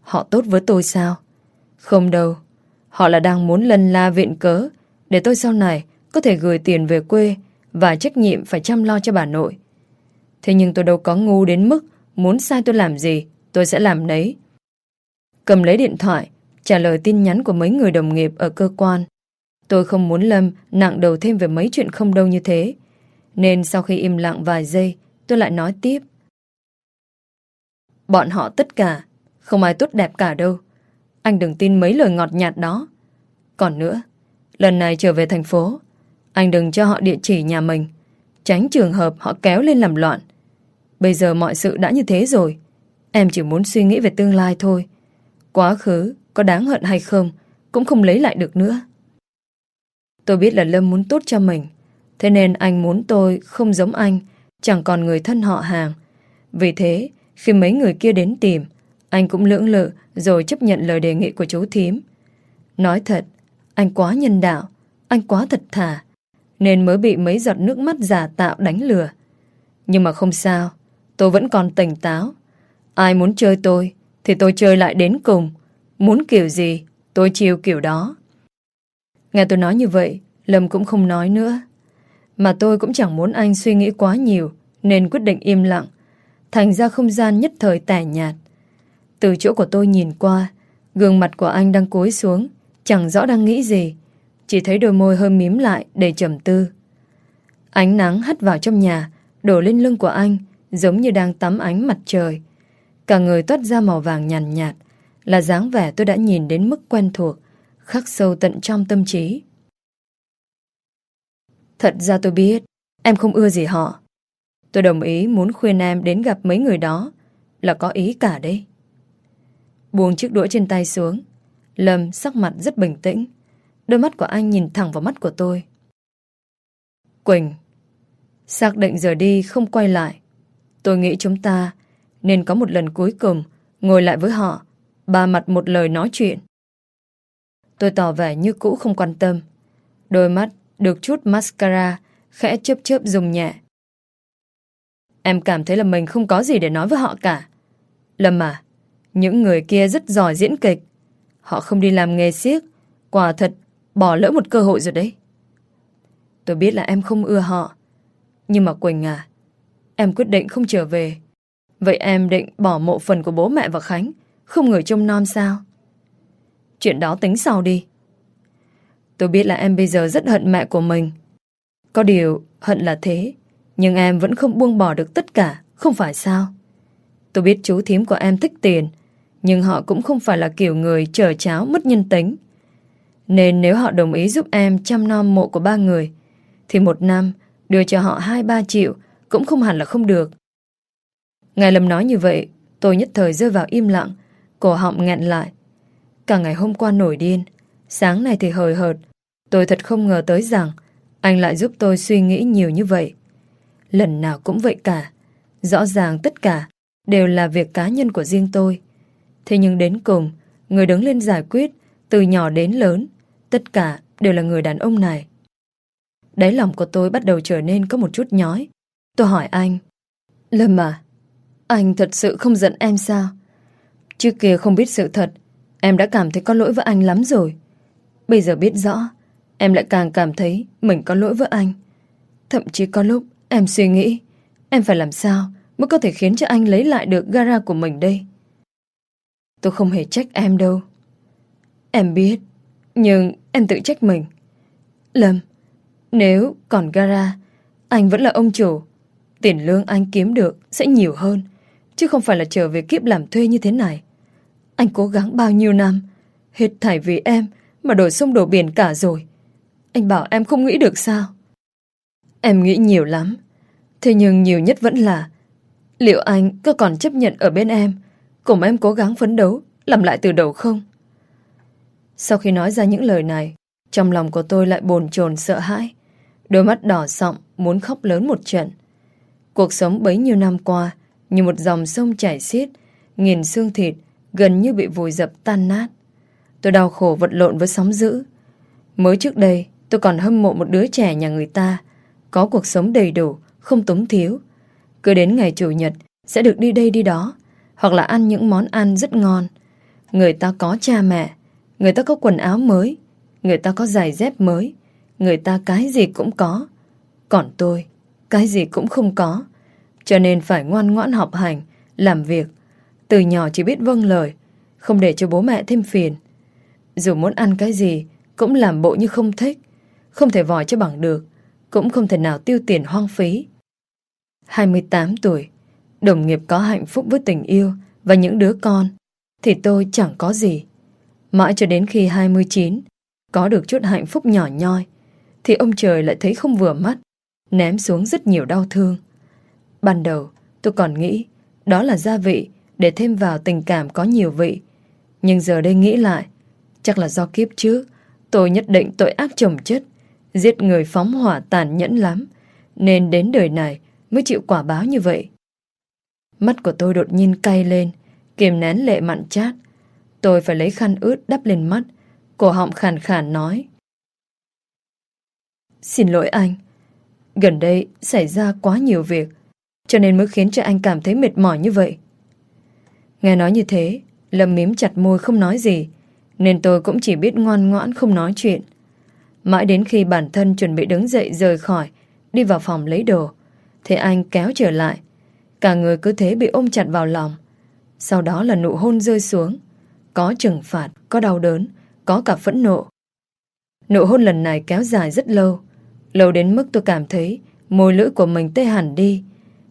Họ tốt với tôi sao? Không đâu. Họ là đang muốn lân la viện cớ để tôi sau này có thể gửi tiền về quê và trách nhiệm phải chăm lo cho bà nội. Thế nhưng tôi đâu có ngu đến mức muốn sai tôi làm gì, tôi sẽ làm đấy. Cầm lấy điện thoại, trả lời tin nhắn của mấy người đồng nghiệp ở cơ quan. Tôi không muốn Lâm nặng đầu thêm về mấy chuyện không đâu như thế. Nên sau khi im lặng vài giây, tôi lại nói tiếp. Bọn họ tất cả, không ai tốt đẹp cả đâu. Anh đừng tin mấy lời ngọt nhạt đó. Còn nữa, lần này trở về thành phố, anh đừng cho họ địa chỉ nhà mình. Tránh trường hợp họ kéo lên làm loạn. Bây giờ mọi sự đã như thế rồi. Em chỉ muốn suy nghĩ về tương lai thôi. Quá khứ có đáng hận hay không cũng không lấy lại được nữa. Tôi biết là Lâm muốn tốt cho mình. Thế nên anh muốn tôi không giống anh, chẳng còn người thân họ hàng. Vì thế, khi mấy người kia đến tìm, anh cũng lưỡng lự rồi chấp nhận lời đề nghị của chú thím. Nói thật, anh quá nhân đạo, anh quá thật thà, nên mới bị mấy giọt nước mắt giả tạo đánh lừa. Nhưng mà không sao, tôi vẫn còn tỉnh táo. Ai muốn chơi tôi, thì tôi chơi lại đến cùng. Muốn kiểu gì, tôi chiều kiểu đó. Nghe tôi nói như vậy, Lâm cũng không nói nữa. Mà tôi cũng chẳng muốn anh suy nghĩ quá nhiều, nên quyết định im lặng. Thành ra không gian nhất thời tẻ nhạt. Từ chỗ của tôi nhìn qua, gương mặt của anh đang cúi xuống, chẳng rõ đang nghĩ gì. Chỉ thấy đôi môi hơi mím lại để trầm tư. Ánh nắng hắt vào trong nhà, đổ lên lưng của anh, giống như đang tắm ánh mặt trời. Cả người toát ra màu vàng nhàn nhạt, nhạt, là dáng vẻ tôi đã nhìn đến mức quen thuộc, khắc sâu tận trong tâm trí. Thật ra tôi biết, em không ưa gì họ. Tôi đồng ý muốn khuyên em đến gặp mấy người đó, là có ý cả đấy. Buông chiếc đũa trên tay xuống, Lâm sắc mặt rất bình tĩnh. Đôi mắt của anh nhìn thẳng vào mắt của tôi. Quỳnh, xác định giờ đi không quay lại. Tôi nghĩ chúng ta nên có một lần cuối cùng ngồi lại với họ, ba mặt một lời nói chuyện. Tôi tỏ vẻ như cũ không quan tâm. Đôi mắt được chút mascara khẽ chớp chớp dùng nhẹ. Em cảm thấy là mình không có gì để nói với họ cả. Lâm à, những người kia rất giỏi diễn kịch. Họ không đi làm nghề siếc, quả thật bỏ lỡ một cơ hội rồi đấy. Tôi biết là em không ưa họ. Nhưng mà Quỳnh à, em quyết định không trở về. Vậy em định bỏ mộ phần của bố mẹ và Khánh, không người trông non sao? Chuyện đó tính sau đi. Tôi biết là em bây giờ rất hận mẹ của mình. Có điều, hận là thế, nhưng em vẫn không buông bỏ được tất cả, không phải sao? Tôi biết chú thím của em thích tiền, nhưng họ cũng không phải là kiểu người chờ cháo mất nhân tính. Nên nếu họ đồng ý giúp em chăm nom mộ của ba người, thì một năm đưa cho họ 2-3 triệu cũng không hẳn là không được. Ngài Lâm nói như vậy, tôi nhất thời rơi vào im lặng, cổ họng nghẹn lại. Cả ngày hôm qua nổi điên, sáng nay thì hời hợt. Tôi thật không ngờ tới rằng anh lại giúp tôi suy nghĩ nhiều như vậy. Lần nào cũng vậy cả. Rõ ràng tất cả đều là việc cá nhân của riêng tôi. Thế nhưng đến cùng, người đứng lên giải quyết, từ nhỏ đến lớn, tất cả đều là người đàn ông này. Đáy lòng của tôi bắt đầu trở nên có một chút nhói. Tôi hỏi anh, Lâm à, anh thật sự không giận em sao? Trước kia không biết sự thật, em đã cảm thấy có lỗi với anh lắm rồi. Bây giờ biết rõ, em lại càng cảm thấy mình có lỗi với anh. Thậm chí có lúc em suy nghĩ, em phải làm sao mới có thể khiến cho anh lấy lại được gara của mình đây. Tôi không hề trách em đâu. Em biết, nhưng em tự trách mình. Lâm, nếu còn gara, anh vẫn là ông chủ. Tiền lương anh kiếm được sẽ nhiều hơn. chứ không phải là trở về kiếp làm thuê như thế này. Anh cố gắng bao nhiêu năm, hết thảy vì em mà đổ sông đổ biển cả rồi. Anh bảo em không nghĩ được sao? Em nghĩ nhiều lắm. Thế nhưng nhiều nhất vẫn là liệu anh có còn chấp nhận ở bên em cùng em cố gắng phấn đấu làm lại từ đầu không? Sau khi nói ra những lời này, trong lòng của tôi lại bồn chồn sợ hãi. Đôi mắt đỏ sọng, Muốn khóc lớn một trận. Cuộc sống bấy nhiêu năm qua, Như một dòng sông chảy xiết, Nghìn xương thịt gần như bị vùi dập tan nát. Tôi đau khổ vật lộn với sóng dữ. Mới trước đây, tôi còn hâm mộ một đứa trẻ nhà người ta, Có cuộc sống đầy đủ, Không túng thiếu. Cứ đến ngày Chủ nhật, Sẽ được đi đây đi đó, Hoặc là ăn những món ăn rất ngon. Người ta có cha mẹ Người ta có quần áo mới, Người ta có giày dép mới, Người ta cái gì cũng có. Còn tôi, Cái gì cũng không có. Cho nên phải ngoan ngoãn học hành, Làm việc. Từ nhỏ chỉ biết vâng lời, Không để cho bố mẹ thêm phiền. Dù muốn ăn cái gì, Cũng làm bộ như không thích, Không thể vòi cho bằng được, Cũng không thể nào tiêu tiền hoang phí. 28 tuổi, Đồng nghiệp có hạnh phúc với tình yêu Và những đứa con, Thì tôi chẳng có gì. Mãi cho đến khi 29 có được chút hạnh phúc nhỏ nhoi, Thì ông trời lại thấy không vừa mắt, Ném xuống rất nhiều đau thương. Ban đầu, tôi còn nghĩ Đó là gia vị Để thêm vào tình cảm có nhiều vị. Nhưng giờ đây nghĩ lại, Chắc là do kiếp trước, Tôi nhất định tội ác chồng chất, Giết người phóng hỏa tàn nhẫn lắm, Nên đến đời này Mới chịu quả báo như vậy. Mắt của tôi đột nhiên cay lên, Kiềm nén lệ mặn chát Tôi phải lấy khăn ướt đắp lên mắt. Cổ họng khàn khàn nói. Xin lỗi anh. Gần đây xảy ra quá nhiều việc, Cho nên mới khiến cho anh cảm thấy mệt mỏi như vậy. Nghe nói như thế, Lâm mím chặt môi không nói gì, Nên tôi cũng chỉ biết ngoan ngoãn không nói chuyện. Mãi đến khi bản thân chuẩn bị đứng dậy rời khỏi, Đi vào phòng lấy đồ, Thì anh kéo trở lại. Cả người cứ thế bị ôm chặt vào lòng. Sau đó là nụ hôn rơi xuống. Có trừng phạt, có đau đớn có cả phẫn nộ. Nụ hôn lần này kéo dài rất lâu, lâu đến mức tôi cảm thấy môi lưỡi của mình tê hẳn đi,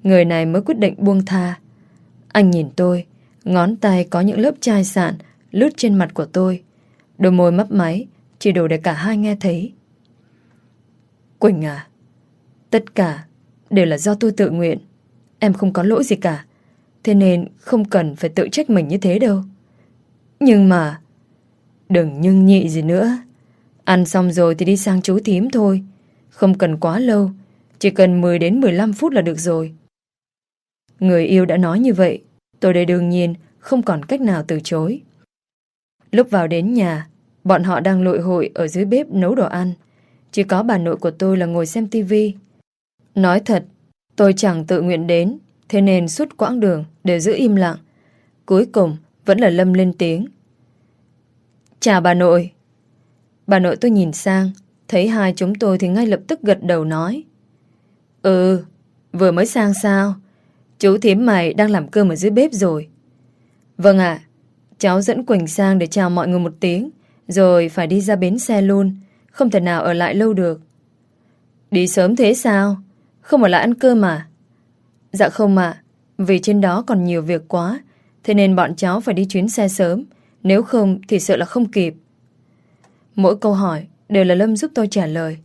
người này mới quyết định buông tha. Anh nhìn tôi, ngón tay có những lớp chai sạn lướt trên mặt của tôi, đôi môi mấp máy, chỉ đủ để cả hai nghe thấy. Quỳnh à, tất cả đều là do tôi tự nguyện, em không có lỗi gì cả, thế nên không cần phải tự trách mình như thế đâu. Nhưng mà Đừng nhưng nhị gì nữa. Ăn xong rồi thì đi sang chú thím thôi. Không cần quá lâu. Chỉ cần 10 đến 15 phút là được rồi. Người yêu đã nói như vậy. Tôi đây đương nhiên không còn cách nào từ chối. Lúc vào đến nhà, bọn họ đang lội hội ở dưới bếp nấu đồ ăn. Chỉ có bà nội của tôi là ngồi xem tivi. Nói thật, tôi chẳng tự nguyện đến, thế nên suốt quãng đường đều giữ im lặng. Cuối cùng vẫn là Lâm lên tiếng. Chào bà nội. Bà nội tôi nhìn sang, thấy hai chúng tôi thì ngay lập tức gật đầu nói. Ừ, vừa mới sang sao? Chú thím mày đang làm cơm ở dưới bếp rồi. Vâng ạ, cháu dẫn Quỳnh sang để chào mọi người một tiếng, rồi phải đi ra bến xe luôn, không thể nào ở lại lâu được. Đi sớm thế sao? Không ở lại ăn cơm mà? Dạ không ạ, vì trên đó còn nhiều việc quá, thế nên bọn cháu phải đi chuyến xe sớm, nếu không thì sợ là không kịp. Mỗi câu hỏi Đều là Lâm giúp tôi trả lời.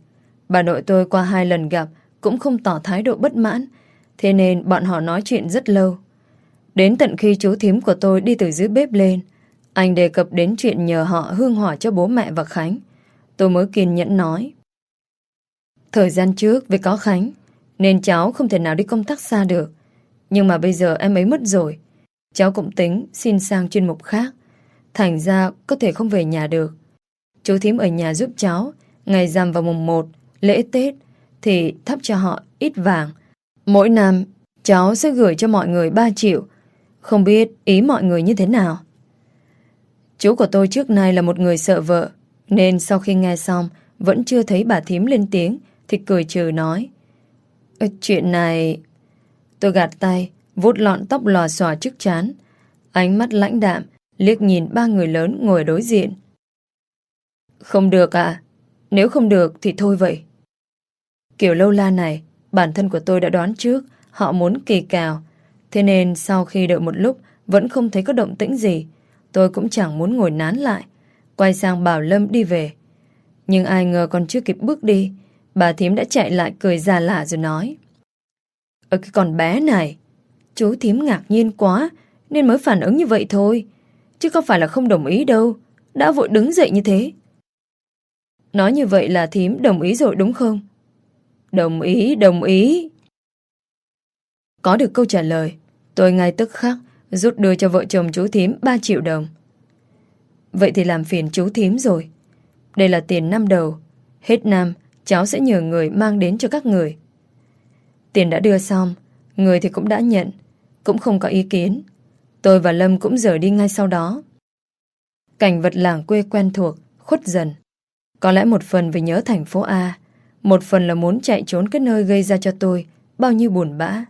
Bà nội tôi qua hai lần gặp Cũng không tỏ thái độ bất mãn. Thế nên bọn họ nói chuyện rất lâu. Đến tận khi chú thím của tôi đi từ dưới bếp lên Anh đề cập đến chuyện nhờ họ hương hỏa cho bố mẹ và Khánh. Tôi mới kiên nhẫn nói. Thời gian trước vì có Khánh Nên cháu không thể nào đi công tác xa được. Nhưng mà bây giờ em ấy mất rồi Cháu cũng tính xin sang chuyên mục khác. Thành ra có thể không về nhà được. Chú thím ở nhà giúp cháu. Ngày rằm vào mùng 1 Lễ Tết, Thì thắp cho họ ít vàng. Mỗi năm, cháu sẽ gửi cho mọi người 3 triệu. Không biết ý mọi người như thế nào. Chú của tôi trước nay là một người sợ vợ, Nên sau khi nghe xong, Vẫn chưa thấy bà thím lên tiếng, Thì cười trừ nói. Ờ, chuyện này Tôi gạt tay. Vút lọn tóc lò xòa trước chán Ánh mắt lãnh đạm liếc nhìn ba người lớn ngồi đối diện. Không được à? Nếu không được thì thôi vậy. Kiểu lâu la này, bản thân của tôi đã đoán trước họ muốn kỳ cào. Thế nên sau khi đợi một lúc vẫn không thấy có động tĩnh gì, tôi cũng chẳng muốn ngồi nán lại, quay sang bảo Lâm đi về. Nhưng ai ngờ còn chưa kịp bước đi, bà thím đã chạy lại cười già lạ rồi nói. Ở cái con bé này, chú thím ngạc nhiên quá, nên mới phản ứng như vậy thôi. Chứ không phải là không đồng ý đâu, đã vội đứng dậy như thế. Nói như vậy là thím đồng ý rồi đúng không? Đồng ý, đồng ý. Có được câu trả lời, tôi ngay tức khắc rút đưa cho vợ chồng chú thím 3 triệu đồng. Vậy thì làm phiền chú thím rồi. Đây là tiền năm đầu. Hết năm, cháu sẽ nhờ người mang đến cho các người. Tiền đã đưa xong, người thì cũng đã nhận, cũng không có ý kiến. Tôi và Lâm cũng rời đi ngay sau đó. Cảnh vật làng quê quen thuộc, khuất dần. Có lẽ một phần vì nhớ thành phố A, một phần là muốn chạy trốn cái nơi gây ra cho tôi bao nhiêu buồn bã.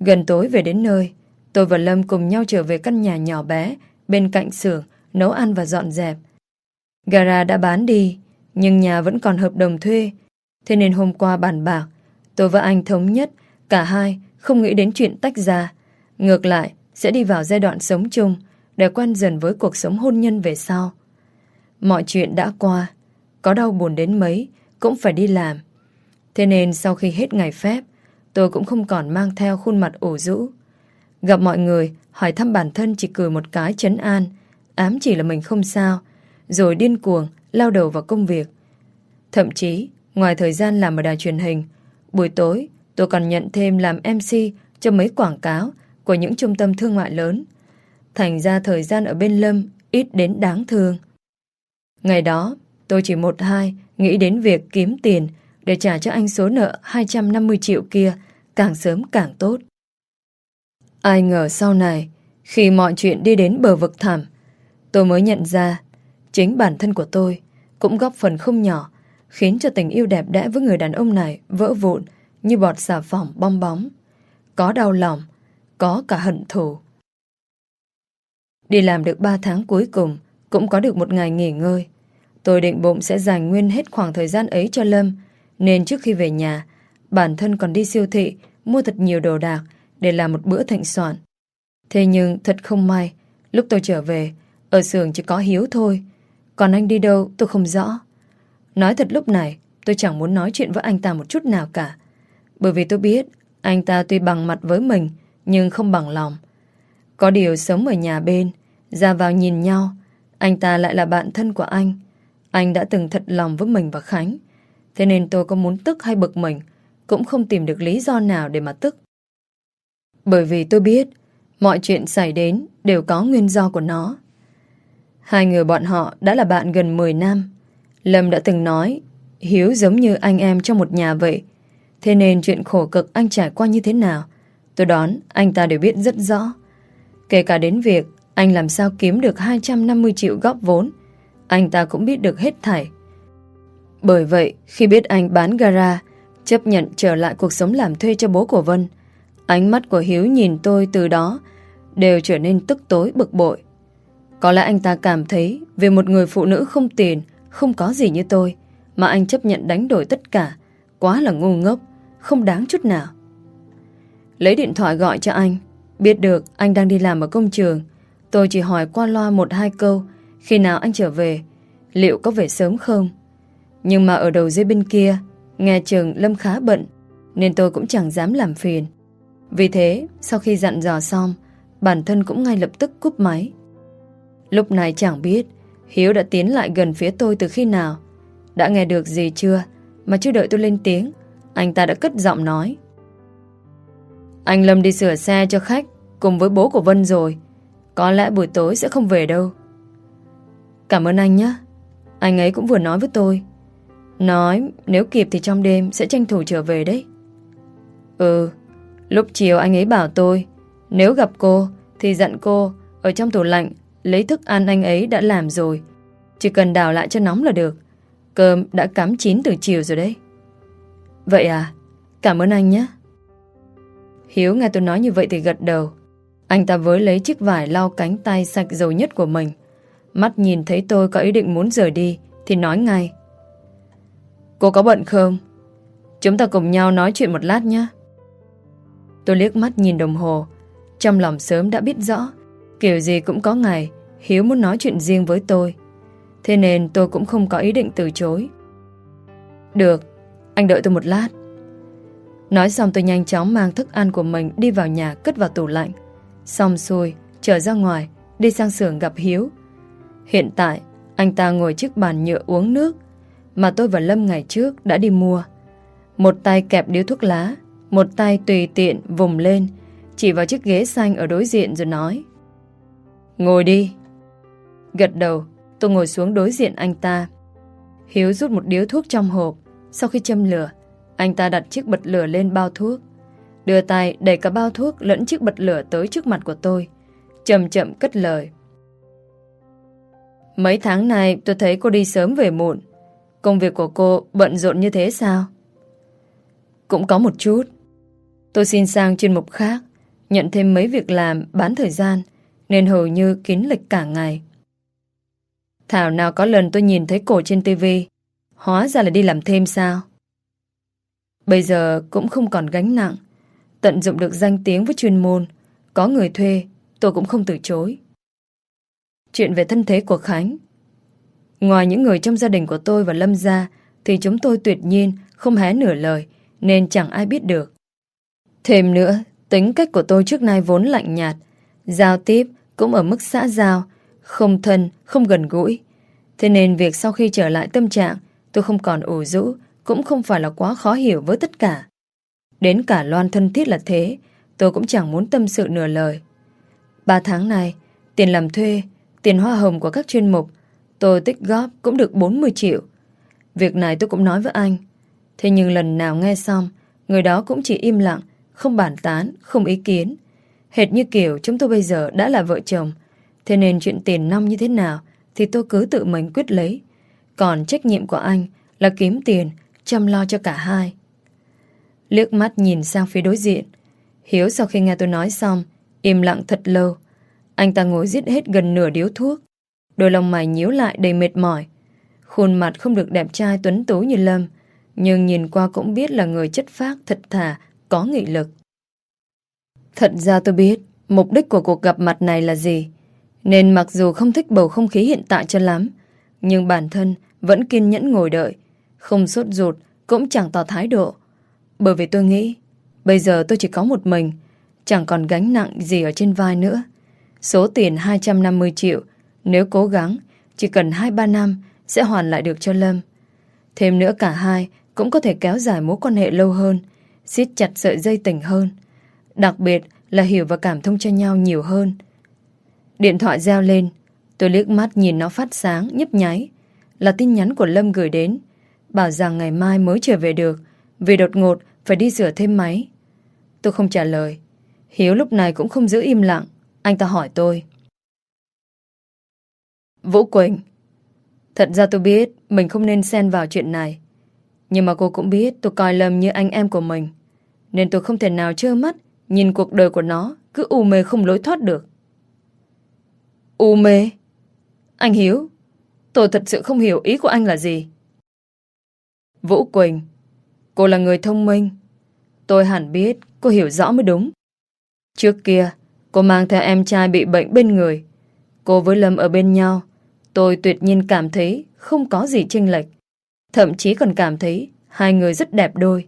Gần tối về đến nơi, tôi và Lâm cùng nhau trở về căn nhà nhỏ bé bên cạnh xưởng nấu ăn và dọn dẹp. Gara đã bán đi, nhưng nhà vẫn còn hợp đồng thuê. Thế nên hôm qua bàn bạc, tôi và anh thống nhất cả hai không nghĩ đến chuyện tách ra. Ngược lại, sẽ đi vào giai đoạn sống chung để quen dần với cuộc sống hôn nhân về sau. Mọi chuyện đã qua, có đau buồn đến mấy cũng phải đi làm. Thế nên sau khi hết ngày phép, tôi cũng không còn mang theo khuôn mặt ủ rũ. Gặp mọi người, hỏi thăm bản thân chỉ cười một cái chấn an, ám chỉ là mình không sao, rồi điên cuồng, lao đầu vào công việc. Thậm chí, ngoài thời gian làm ở đài truyền hình, buổi tối tôi còn nhận thêm làm MC cho mấy quảng cáo của những trung tâm thương mại lớn. Thành ra thời gian ở bên Lâm ít đến đáng thương. Ngày đó, tôi chỉ một hai nghĩ đến việc kiếm tiền để trả cho anh số nợ 250 triệu kia càng sớm càng tốt. Ai ngờ sau này, khi mọi chuyện đi đến bờ vực thẳm, tôi mới nhận ra chính bản thân của tôi cũng góp phần không nhỏ khiến cho tình yêu đẹp đẽ với người đàn ông này vỡ vụn như bọt xà phòng bong bóng. Có đau lòng, có cả hận thù. Đi làm được 3 tháng cuối cùng, cũng có được một ngày nghỉ ngơi. Tôi định bụng sẽ dành nguyên hết khoảng thời gian ấy cho Lâm, nên trước khi về nhà, bản thân còn đi siêu thị, mua thật nhiều đồ đạc để làm một bữa thịnh soạn. Thế nhưng thật không may, lúc tôi trở về, ở xưởng chỉ có Hiếu thôi, còn anh đi đâu tôi không rõ. Nói thật lúc này, tôi chẳng muốn nói chuyện với anh ta một chút nào cả. Bởi vì tôi biết, anh ta tuy bằng mặt với mình, nhưng không bằng lòng. Có điều sống ở nhà bên, ra vào nhìn nhau, anh ta lại là bạn thân của anh. Anh đã từng thật lòng với mình và Khánh. Thế nên tôi có muốn tức hay bực mình, cũng không tìm được lý do nào để mà tức. Bởi vì tôi biết, mọi chuyện xảy đến đều có nguyên do của nó. Hai người bọn họ đã là bạn gần 10 năm. Lâm đã từng nói, Hiếu giống như anh em trong một nhà vậy. Thế nên chuyện khổ cực anh trải qua như thế nào, tôi đoán anh ta đều biết rất rõ. Kể cả đến việc anh làm sao kiếm được 250 triệu góp vốn, anh ta cũng biết được hết thảy. Bởi vậy, khi biết anh bán gara, chấp nhận trở lại cuộc sống làm thuê cho bố của Vân, ánh mắt của Hiếu nhìn tôi từ đó đều trở nên tức tối bực bội. Có lẽ anh ta cảm thấy về một người phụ nữ không tiền, không có gì như tôi, mà anh chấp nhận đánh đổi tất cả, quá là ngu ngốc, không đáng chút nào. Lấy điện thoại gọi cho anh, biết được anh đang đi làm ở công trường, tôi chỉ hỏi qua loa một hai câu, khi nào anh trở về, liệu có về sớm không? Nhưng mà ở đầu dây bên kia, nghe trường Lâm khá bận, nên tôi cũng chẳng dám làm phiền. Vì thế, sau khi dặn dò xong, bản thân cũng ngay lập tức cúp máy. Lúc này chẳng biết Hiếu đã tiến lại gần phía tôi từ khi nào Đã nghe được gì chưa Mà chưa đợi tôi lên tiếng anh ta đã cất giọng nói. Anh Lâm đi sửa xe cho khách Cùng với bố của Vân rồi. Có lẽ buổi tối sẽ không về đâu. Cảm ơn anh nhé. Anh ấy cũng vừa nói với tôi. Nói nếu kịp thì trong đêm Sẽ tranh thủ trở về đấy. Ừ Lúc chiều anh ấy bảo tôi, Nếu gặp cô thì dặn cô Ở trong tủ lạnh Lấy thức ăn anh ấy đã làm rồi. Chỉ cần đào lại cho nóng là được. Cơm đã cắm chín từ chiều rồi đấy. Vậy à? Cảm ơn anh nhé. Hiếu nghe tôi nói như vậy thì gật đầu. Anh ta với lấy chiếc vải lau cánh tay sạch dầu nhất của mình. Mắt nhìn thấy tôi có ý định muốn rời đi, Thì nói ngay. Cô có bận không? Chúng ta cùng nhau nói chuyện một lát nhé. Tôi liếc mắt nhìn đồng hồ. Trong lòng sớm đã biết rõ, Kiểu gì cũng có ngày, Hiếu muốn nói chuyện riêng với tôi. Thế nên tôi cũng không có ý định từ chối. Được anh đợi tôi một lát. Nói xong tôi nhanh chóng mang thức ăn của mình Đi vào nhà cất vào tủ lạnh. Xong xuôi, trở ra ngoài, Đi sang xưởng gặp Hiếu. Hiện tại, anh ta ngồi trước bàn nhựa uống nước, Mà tôi và Lâm ngày trước đã đi mua. Một tay kẹp điếu thuốc lá, Một tay tùy tiện vùng lên, Chỉ vào chiếc ghế xanh ở đối diện rồi nói. Ngồi đi. Gật đầu, Tôi ngồi xuống đối diện anh ta. Hiếu rút một điếu thuốc trong hộp sau khi châm lửa, Anh ta đặt chiếc bật lửa lên bao thuốc, Đưa tay đẩy cả bao thuốc lẫn chiếc bật lửa tới trước mặt của tôi, Chậm chậm cất lời. Mấy tháng này tôi thấy cô đi sớm về muộn, Công việc của cô bận rộn như thế sao? Cũng có một chút. Tôi xin sang chuyên mục khác, Nhận thêm mấy việc làm bán thời gian, Nên hầu như kín lịch cả ngày. Thảo nào có lần tôi nhìn thấy cổ trên tivi Hóa ra là đi làm thêm sao? Bây giờ cũng không còn gánh nặng. Tận dụng được danh tiếng với chuyên môn. Có người thuê Tôi cũng không từ chối. Chuyện về thân thế của Khánh. Ngoài những người trong gia đình của tôi và Lâm gia Thì chúng tôi tuyệt nhiên Không hé nửa lời Nên chẳng ai biết được. Thêm nữa Tính cách của tôi trước nay vốn lạnh nhạt Giao tiếp cũng ở mức xã giao Không thân, không gần gũi. Thế nên việc sau khi trở lại tâm trạng Tôi không còn ủ rũ Cũng không phải là quá khó hiểu với tất cả. Đến cả Loan thân thiết là thế Tôi cũng chẳng muốn tâm sự nửa lời. Ba tháng này Tiền làm thuê Tiền hoa hồng của các chuyên mục Tôi tích góp cũng được 40 triệu. Việc này tôi cũng nói với anh. Thế nhưng lần nào nghe xong Người đó cũng chỉ im lặng Không bản tán, không ý kiến. Hệt như kiểu chúng tôi bây giờ đã là vợ chồng Thế nên chuyện tiền năm như thế nào Thì tôi cứ tự mình quyết lấy. Còn trách nhiệm của anh Là kiếm tiền, chăm lo cho cả hai. Liếc mắt nhìn sang phía đối diện. Hiếu sau khi nghe tôi nói xong Im lặng thật lâu. Anh ta ngồi giết hết gần nửa điếu thuốc. Đôi lông mày nhíu lại đầy mệt mỏi. Khuôn mặt không được đẹp trai tuấn tú như Lâm Nhưng nhìn qua cũng biết là người chất phác thật thà Có nghị lực. Thật ra tôi biết Mục đích của cuộc gặp mặt này là gì Nên mặc dù không thích bầu không khí hiện tại cho lắm Nhưng bản thân vẫn kiên nhẫn ngồi đợi. Không sốt ruột Cũng chẳng tỏ thái độ. Bởi vì tôi nghĩ, Bây giờ tôi chỉ có một mình, Chẳng còn gánh nặng gì ở trên vai nữa. Số tiền 250 triệu, Nếu cố gắng, Chỉ cần 2-3 năm Sẽ hoàn lại được cho Lâm. Thêm nữa cả hai Cũng có thể kéo dài mối quan hệ lâu hơn, siết chặt sợi dây tình hơn. Đặc biệt là hiểu và cảm thông cho nhau nhiều hơn. Điện thoại reo lên, Tôi liếc mắt nhìn nó phát sáng, nhấp nháy. Là tin nhắn của Lâm gửi đến, Bảo rằng ngày mai mới trở về được Vì đột ngột phải đi rửa thêm máy. Tôi không trả lời. Hiếu lúc này cũng không giữ im lặng. Anh ta hỏi tôi. Vũ Quỳnh, Thật ra tôi biết Mình không nên xen vào chuyện này. Nhưng mà cô cũng biết tôi coi Lâm như anh em của mình, Nên tôi không thể nào trơ mắt Nhìn cuộc đời của nó Cứ u mê không lối thoát được. U mê? Anh Hiếu Tôi thật sự không hiểu ý của anh là gì. Vũ Quỳnh, Cô là người thông minh. Tôi hẳn biết cô hiểu rõ mới đúng. Trước kia, Cô mang theo em trai bị bệnh bên người. Cô với Lâm ở bên nhau, Tôi tuyệt nhiên cảm thấy Không có gì chênh lệch. Thậm chí còn cảm thấy Hai người rất đẹp đôi.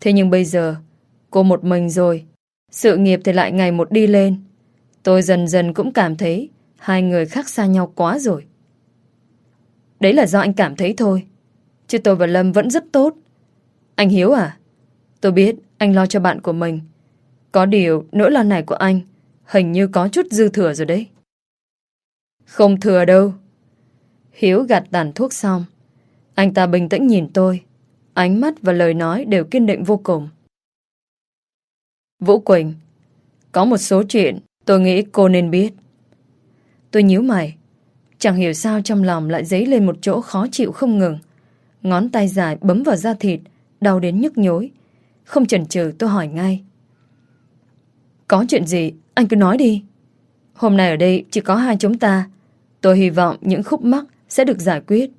Thế nhưng bây giờ, Cô một mình rồi. Sự nghiệp thì lại ngày một đi lên. Tôi dần dần cũng cảm thấy Hai người khác xa nhau quá rồi. Đấy là do anh cảm thấy thôi. Chứ tôi và Lâm vẫn rất tốt. Anh Hiếu à? Tôi biết anh lo cho bạn của mình. Có điều nỗi lo này của anh Hình như có chút dư thừa rồi đấy. Không thừa đâu. Hiếu gạt tàn thuốc xong. Anh ta bình tĩnh nhìn tôi. Ánh mắt và lời nói đều kiên định vô cùng. Vũ Quỳnh, Có một số chuyện Tôi nghĩ cô nên biết. Tôi nhíu mày. Chẳng hiểu sao trong lòng lại dấy lên một chỗ khó chịu không ngừng. Ngón tay dài bấm vào da thịt, Đau đến nhức nhối. Không chần chừ, tôi hỏi ngay. Có chuyện gì? Anh cứ nói đi. Hôm nay ở đây chỉ có hai chúng ta. Tôi hy vọng những khúc mắc sẽ được giải quyết.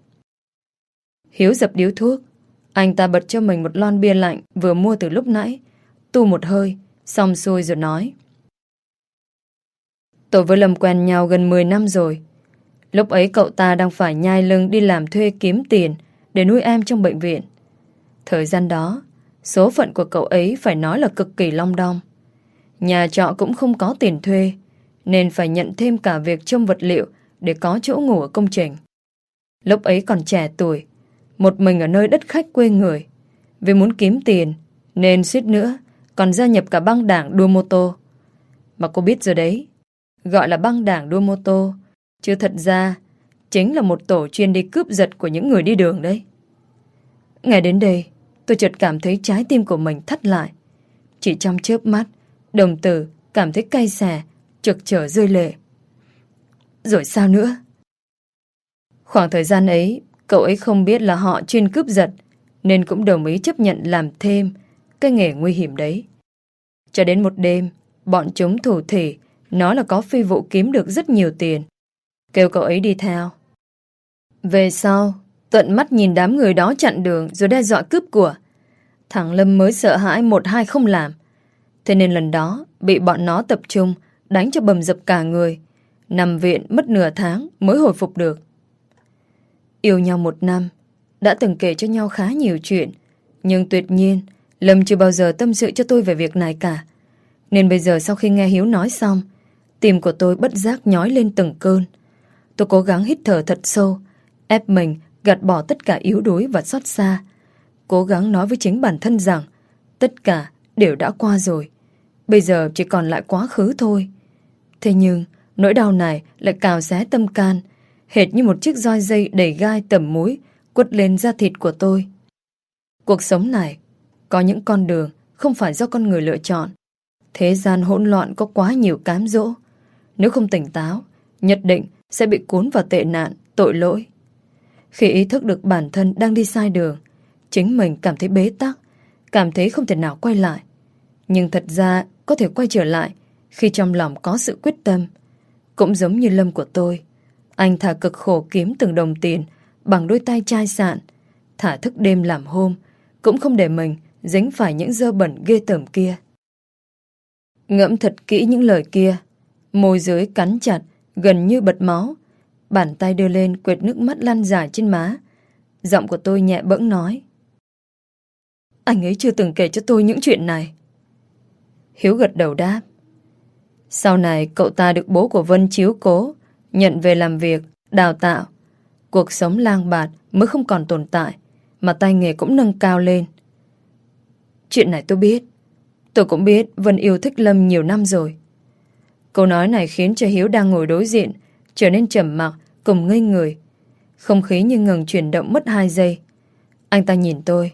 Hiếu dập điếu thuốc. Anh ta bật cho mình một lon bia lạnh Vừa mua từ lúc nãy. Tu một hơi, Xong xuôi rồi nói. Tôi với Lâm quen nhau gần 10 năm rồi. Lúc ấy cậu ta đang phải nhai lưng đi làm thuê kiếm tiền để nuôi em trong bệnh viện. Thời gian đó, số phận của cậu ấy phải nói là cực kỳ long đong. Nhà trọ cũng không có tiền thuê, nên phải nhận thêm cả việc trông vật liệu để có chỗ ngủ ở công trình. Lúc ấy còn trẻ tuổi, một mình ở nơi đất khách quê người. Vì muốn kiếm tiền, nên suýt nữa còn gia nhập cả băng đảng đua mô tô. Mà cô biết rồi đấy, gọi là băng đảng đua mô tô, chứ thật ra chính là một tổ chuyên đi cướp giật của những người đi đường đấy. Ngày đến đây, tôi chợt cảm thấy trái tim của mình thắt lại. Chỉ trong chớp mắt, đồng tử cảm thấy cay xè, trực trở rơi lệ. Rồi sao nữa? Khoảng thời gian ấy, cậu ấy không biết là họ chuyên cướp giật, nên cũng đồng ý chấp nhận làm thêm cái nghề nguy hiểm đấy. Cho đến một đêm, bọn chúng thủ thể nói là có phi vụ kiếm được rất nhiều tiền. Kêu cậu ấy đi theo. Về sau, tận mắt nhìn đám người đó chặn đường rồi đe dọa cướp của. Thằng Lâm mới sợ hãi một hai không làm. Thế nên lần đó bị bọn nó tập trung đánh cho bầm dập cả người. Nằm viện mất nửa tháng mới hồi phục được. Yêu nhau một năm, đã từng kể cho nhau khá nhiều chuyện. Nhưng tuyệt nhiên, Lâm chưa bao giờ tâm sự cho tôi về việc này cả. Nên bây giờ sau khi nghe Hiếu nói xong, tim của tôi bất giác nhói lên từng cơn. Tôi cố gắng hít thở thật sâu, ép mình gạt bỏ tất cả yếu đuối và xót xa. Cố gắng nói với chính bản thân rằng tất cả đều đã qua rồi. Bây giờ chỉ còn lại quá khứ thôi. Thế nhưng, nỗi đau này lại cào xé tâm can, hệt như một chiếc roi dây đầy gai tẩm muối quất lên da thịt của tôi. Cuộc sống này có những con đường không phải do con người lựa chọn. Thế gian hỗn loạn có quá nhiều cám dỗ. Nếu không tỉnh táo, nhất định sẽ bị cuốn vào tệ nạn, tội lỗi. Khi ý thức được bản thân đang đi sai đường, chính mình cảm thấy bế tắc, cảm thấy không thể nào quay lại. Nhưng thật ra có thể quay trở lại khi trong lòng có sự quyết tâm. Cũng giống như Lâm của tôi, anh thả cực khổ kiếm từng đồng tiền bằng đôi tay chai sạn, thả thức đêm làm hôm, cũng không để mình dính phải những dơ bẩn ghê tởm kia. Ngẫm thật kỹ những lời kia, môi dưới cắn chặt, gần như bật máu, bàn tay đưa lên quệt nước mắt lăn dài trên má. Giọng của tôi nhẹ bẫng nói. Anh ấy chưa từng kể cho tôi những chuyện này. Hiếu gật đầu đáp. Sau này cậu ta được bố của Vân chiếu cố, nhận về làm việc, đào tạo. Cuộc sống lang bạt mới không còn tồn tại, mà tay nghề cũng nâng cao lên. Chuyện này tôi biết. Tôi cũng biết Vân yêu thích Lâm nhiều năm rồi. Câu nói này khiến cho Hiếu đang ngồi đối diện, trở nên trầm mặc cùng ngây người. Không khí như ngừng chuyển động mất hai giây. Anh ta nhìn tôi.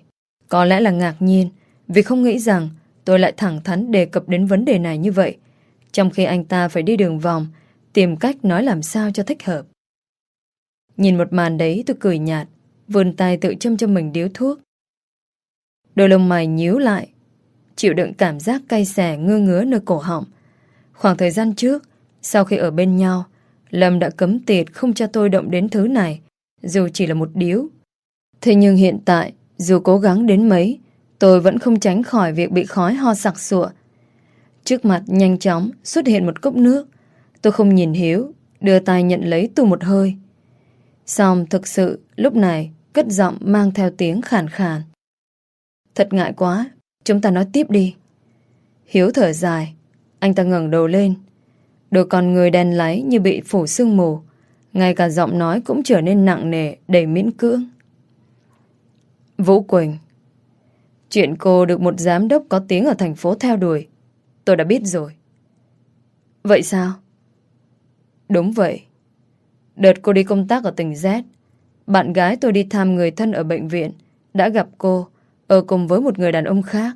Có lẽ là ngạc nhiên, vì không nghĩ rằng tôi lại thẳng thắn đề cập đến vấn đề này như vậy. Trong khi anh ta phải đi đường vòng, tìm cách nói làm sao cho thích hợp. Nhìn một màn đấy tôi cười nhạt, vươn tay tự châm cho mình điếu thuốc Đôi lông mày nhíu lại, Chịu đựng cảm giác cay xè ngơ ngứa nơi cổ họng Khoảng thời gian trước Sau khi ở bên nhau Lâm đã cấm tiệt không cho tôi động đến thứ này Dù chỉ là một điếu Thế nhưng hiện tại Dù cố gắng đến mấy Tôi vẫn không tránh khỏi việc bị khói ho sặc sụa Trước mặt nhanh chóng xuất hiện một cốc nước Tôi không nhìn Hiếu Đưa tay nhận lấy tu một hơi Xong thực sự lúc này cất giọng mang theo tiếng khàn khàn. Thật ngại quá, chúng ta nói tiếp đi. Hiếu thở dài, anh ta ngẩng đầu lên. Đôi con người đen láy như bị phủ sương mù, ngay cả giọng nói cũng trở nên nặng nề, đầy miễn cưỡng. Vũ Quỳnh Chuyện cô được một giám đốc có tiếng ở thành phố theo đuổi, tôi đã biết rồi. Vậy sao? Đúng vậy. Đợt cô đi công tác ở tỉnh Z, bạn gái tôi đi thăm người thân ở bệnh viện, đã gặp cô, ở cùng với một người đàn ông khác.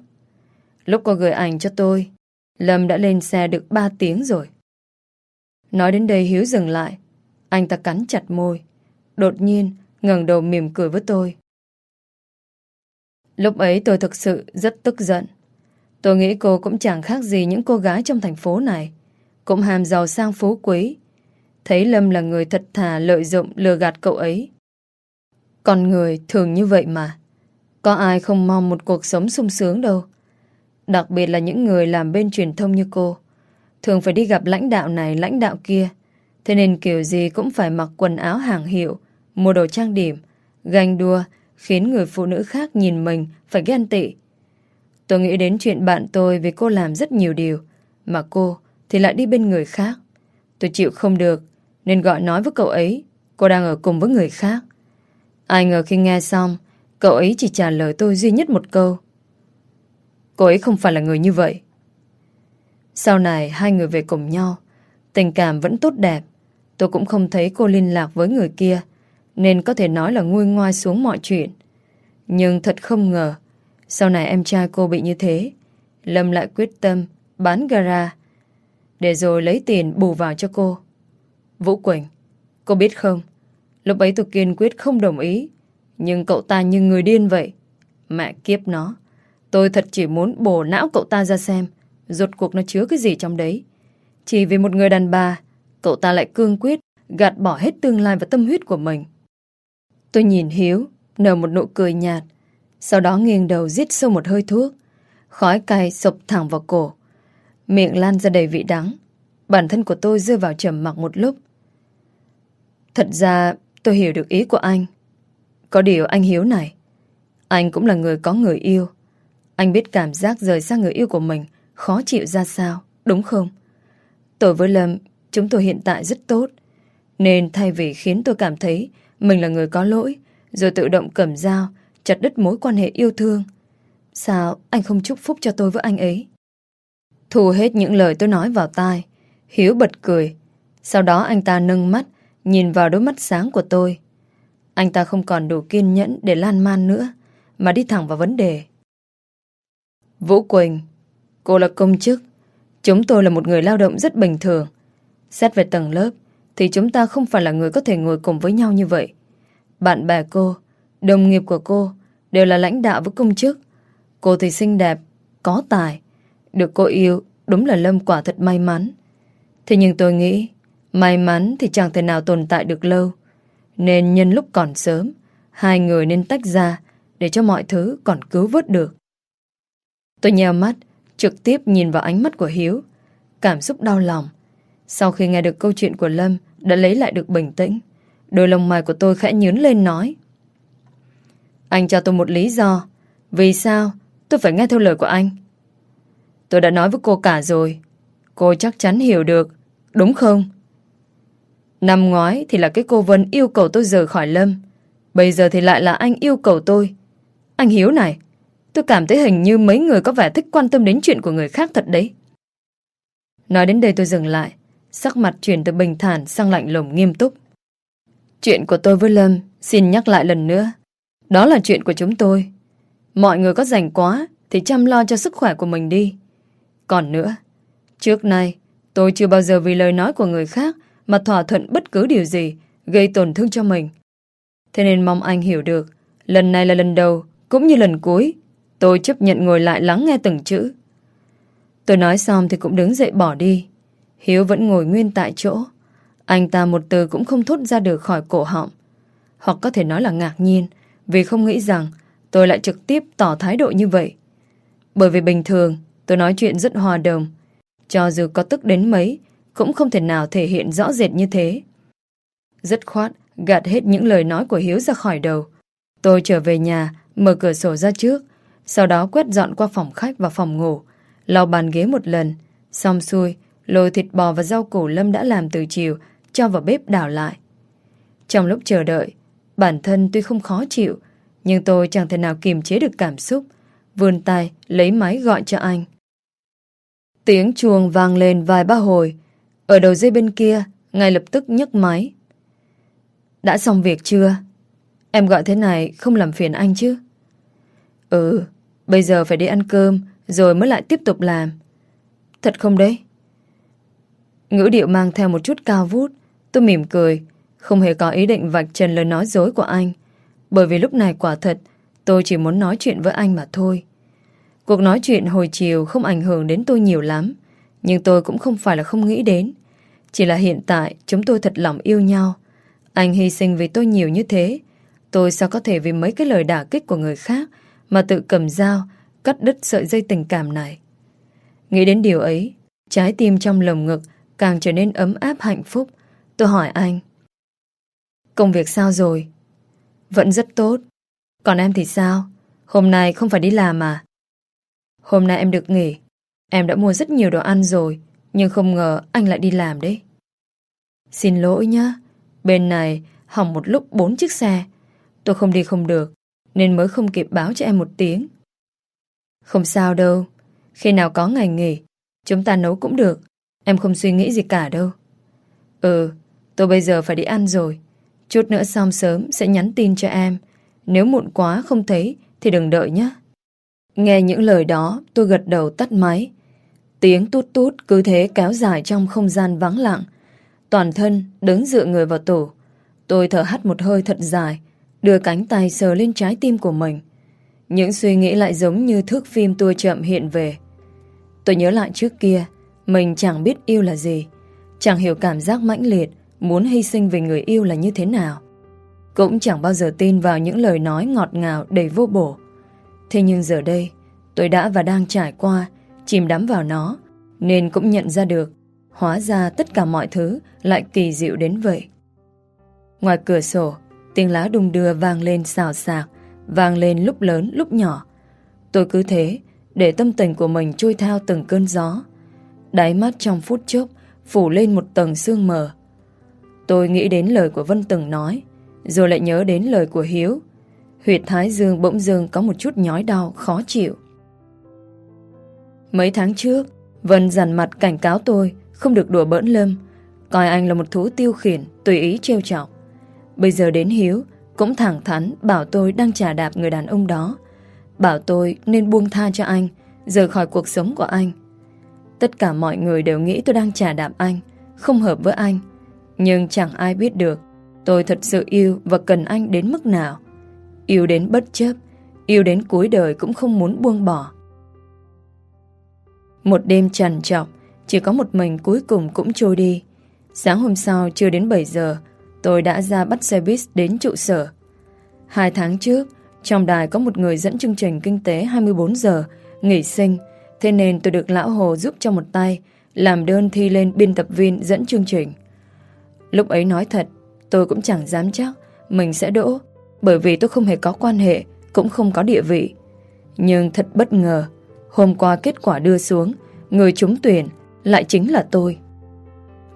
Lúc cô gửi ảnh cho tôi, Lâm đã lên xe được 3 tiếng rồi. Nói đến đây Hiếu dừng lại. Anh ta cắn chặt môi. Đột nhiên, ngẩng đầu mỉm cười với tôi. Lúc ấy tôi thực sự rất tức giận. Tôi nghĩ cô cũng chẳng khác gì những cô gái trong thành phố này. Cũng hàm giàu sang phú quý. Thấy Lâm là người thật thà lợi dụng lừa gạt cậu ấy. Con người thường như vậy mà. Có ai không mong một cuộc sống sung sướng đâu. Đặc biệt là những người làm bên truyền thông như cô. thường phải đi gặp lãnh đạo này lãnh đạo kia. Thế nên kiểu gì cũng phải mặc quần áo hàng hiệu, mua đồ trang điểm, ganh đua, khiến người phụ nữ khác nhìn mình phải ghen tị. Tôi nghĩ đến chuyện bạn tôi vì cô làm rất nhiều điều, mà cô thì lại đi bên người khác. Tôi chịu không được, nên gọi nói với cậu ấy, cô đang ở cùng với người khác. Ai ngờ khi nghe xong, cậu ấy chỉ trả lời tôi duy nhất một câu. Cô ấy không phải là người như vậy. Sau này hai người về cùng nhau, tình cảm vẫn tốt đẹp. Tôi cũng không thấy cô liên lạc với người kia, nên có thể nói là nguôi ngoai xuống mọi chuyện. Nhưng thật không ngờ, sau này em trai cô bị như thế, Lâm lại quyết tâm bán gara, để rồi lấy tiền bù vào cho cô. Vũ Quỳnh, cô biết không, lúc ấy tôi kiên quyết không đồng ý, nhưng cậu ta như người điên vậy. Mẹ kiếp nó, tôi thật chỉ muốn bổ não cậu ta ra xem, rốt cuộc nó chứa cái gì trong đấy. Chỉ vì một người đàn bà, cậu ta lại cương quyết gạt bỏ hết tương lai và tâm huyết của mình. Tôi nhìn Hiếu, nở một nụ cười nhạt, sau đó nghiêng đầu giết sâu một hơi thuốc. Khói cay sộc thẳng vào cổ. Miệng lan ra đầy vị đắng. Bản thân của tôi rơi vào trầm mặc một lúc. Thật ra tôi hiểu được ý của anh. Có điều anh Hiếu này. Anh cũng là người có người yêu. Anh biết cảm giác rời xa người yêu của mình khó chịu ra sao, đúng không? Tôi với Lâm, chúng tôi hiện tại rất tốt. Nên thay vì khiến tôi cảm thấy mình là người có lỗi, rồi tự động cầm dao, chặt đứt mối quan hệ yêu thương. Sao anh không chúc phúc cho tôi với anh ấy? Thu hết những lời tôi nói vào tai, Hiếu bật cười. Sau đó anh ta nâng mắt, nhìn vào đôi mắt sáng của tôi. Anh ta không còn đủ kiên nhẫn để lan man nữa, mà đi thẳng vào vấn đề. Vũ Quỳnh, cô là công chức. Chúng tôi là một người lao động rất bình thường. Xét về tầng lớp, thì chúng ta không phải là người có thể ngồi cùng với nhau như vậy. Bạn bè cô, đồng nghiệp của cô đều là lãnh đạo với công chức. Cô thì xinh đẹp, có tài. Được cô yêu, đúng là Lâm quả thật may mắn. Thế nhưng tôi nghĩ, may mắn thì chẳng thể nào tồn tại được lâu. Nên nhân lúc còn sớm, hai người nên tách ra để cho mọi thứ còn cứu vớt được. Tôi nheo mắt, trực tiếp nhìn vào ánh mắt của Hiếu. Cảm xúc đau lòng. Sau khi nghe được câu chuyện của Lâm, đã lấy lại được bình tĩnh. Đôi lông mày của tôi khẽ nhướn lên nói. Anh cho tôi một lý do. Vì sao tôi phải nghe theo lời của anh? Tôi đã nói với cô cả rồi. Cô chắc chắn hiểu được, đúng không? Năm ngoái thì là cái cô Vân yêu cầu tôi rời khỏi Lâm. Bây giờ thì lại là anh yêu cầu tôi. Anh Hiếu này, tôi cảm thấy hình như mấy người có vẻ thích quan tâm đến chuyện của người khác thật đấy. Nói đến đây tôi dừng lại, sắc mặt chuyển từ bình thản sang lạnh lùng nghiêm túc. Chuyện của tôi với Lâm, xin nhắc lại lần nữa. Đó là chuyện của chúng tôi. Mọi người có rảnh quá thì chăm lo cho sức khỏe của mình đi. Còn nữa, trước nay tôi chưa bao giờ vì lời nói của người khác mà thỏa thuận bất cứ điều gì gây tổn thương cho mình. Thế nên mong anh hiểu được, lần này là lần đầu cũng như lần cuối, tôi chấp nhận ngồi lại lắng nghe từng chữ. Tôi nói xong thì cũng đứng dậy bỏ đi. Hiếu vẫn ngồi nguyên tại chỗ. Anh ta một từ cũng không thốt ra được khỏi cổ họng. Hoặc có thể nói là ngạc nhiên, vì không nghĩ rằng tôi lại trực tiếp tỏ thái độ như vậy. Bởi vì bình thường, tôi nói chuyện rất hòa đồng. Cho dù có tức đến mấy, cũng không thể nào thể hiện rõ rệt như thế. Rất khoát, gạt hết những lời nói của Hiếu ra khỏi đầu. Tôi trở về nhà, mở cửa sổ ra trước sau đó quét dọn qua phòng khách và phòng ngủ lau bàn ghế một lần xong xuôi lôi thịt bò và rau củ Lâm đã làm từ chiều cho vào bếp đảo lại. Trong lúc chờ đợi, bản thân tuy không khó chịu, nhưng tôi chẳng thể nào kiềm chế được cảm xúc, vươn tay lấy máy gọi cho anh. Tiếng chuông vang lên vài ba hồi, ở đầu dây bên kia, ngay lập tức nhấc máy. Đã xong việc chưa? Em gọi thế này không làm phiền anh chứ? Ừ, bây giờ phải đi ăn cơm, rồi mới lại tiếp tục làm. Thật không đấy? Ngữ điệu mang theo một chút cao vút, Tôi mỉm cười, không hề có ý định vạch trần lời nói dối của anh. Bởi vì lúc này quả thật, tôi chỉ muốn nói chuyện với anh mà thôi. Cuộc nói chuyện hồi chiều không ảnh hưởng đến tôi nhiều lắm, nhưng tôi cũng không phải là không nghĩ đến. Chỉ là hiện tại chúng tôi thật lòng yêu nhau. Anh hy sinh vì tôi nhiều như thế. Tôi sao có thể vì mấy cái lời đả kích của người khác mà tự cầm dao, cắt đứt sợi dây tình cảm này. Nghĩ đến điều ấy, Trái tim trong lồng ngực càng trở nên ấm áp hạnh phúc. Tôi hỏi anh. Công việc sao rồi? Vẫn rất tốt. Còn em thì sao? Hôm nay không phải đi làm à? Hôm nay em được nghỉ. Em đã mua rất nhiều đồ ăn rồi, nhưng không ngờ anh lại đi làm đấy. Xin lỗi nhá. Bên này hỏng một lúc bốn chiếc xe. Tôi không đi không được, nên mới không kịp báo cho em một tiếng. Không sao đâu. Khi nào có ngày nghỉ, chúng ta nấu cũng được. Em không suy nghĩ gì cả đâu. Ừ, tôi bây giờ phải đi ăn rồi. Chút nữa xong sớm sẽ nhắn tin cho em. Nếu muộn quá không thấy thì đừng đợi nhé. Nghe những lời đó, tôi gật đầu tắt máy. Tiếng tút tút cứ thế kéo dài trong không gian vắng lặng. Toàn thân đứng dựa người vào tủ. Tôi thở hắt một hơi thật dài, đưa cánh tay sờ lên trái tim của mình. Những suy nghĩ lại giống như thước phim tua chậm hiện về. Tôi nhớ lại trước kia, mình chẳng biết yêu là gì, chẳng hiểu cảm giác mãnh liệt, muốn hy sinh vì người yêu là như thế nào. Cũng chẳng bao giờ tin vào những lời nói ngọt ngào đầy vô bổ. Thế nhưng giờ đây, tôi đã và đang trải qua, chìm đắm vào nó, nên cũng nhận ra được, hóa ra tất cả mọi thứ lại kỳ diệu đến vậy. Ngoài cửa sổ, tiếng lá đung đưa vang lên xào xạc, vang lên lúc lớn lúc nhỏ. Tôi cứ thế, để tâm tình của mình trôi theo từng cơn gió. Đáy mắt trong phút chốc, phủ lên một tầng sương mờ. Tôi nghĩ đến lời của Vân từng nói, rồi lại nhớ đến lời của Hiếu. Huyệt thái dương bỗng dưng có một chút nhói đau, khó chịu. Mấy tháng trước, Vân dằn mặt cảnh cáo tôi không được đùa bỡn Lâm, coi anh là một thú tiêu khiển, tùy ý trêu chọc. Bây giờ đến Hiếu, cũng thẳng thắn bảo tôi đang trả đạp người đàn ông đó. Bảo tôi nên buông tha cho anh, rời khỏi cuộc sống của anh. Tất cả mọi người đều nghĩ tôi đang trả đạp anh, không hợp với anh. Nhưng chẳng ai biết được tôi thật sự yêu và cần anh đến mức nào. Yêu đến bất chấp, yêu đến cuối đời cũng không muốn buông bỏ. Một đêm trằn trọc, chỉ có một mình cuối cùng cũng trôi đi. Sáng hôm sau chưa đến 7 giờ, tôi đã ra bắt xe buýt đến trụ sở. Hai tháng trước, trong đài có một người dẫn chương trình kinh tế 24 giờ, nghỉ sinh, thế nên tôi được Lão Hồ giúp cho một tay, làm đơn thi lên biên tập viên dẫn chương trình. Lúc ấy nói thật, tôi cũng chẳng dám chắc mình sẽ đỗ, bởi vì tôi không hề có quan hệ, cũng không có địa vị. Nhưng thật bất ngờ, hôm qua kết quả đưa xuống, người trúng tuyển lại chính là tôi.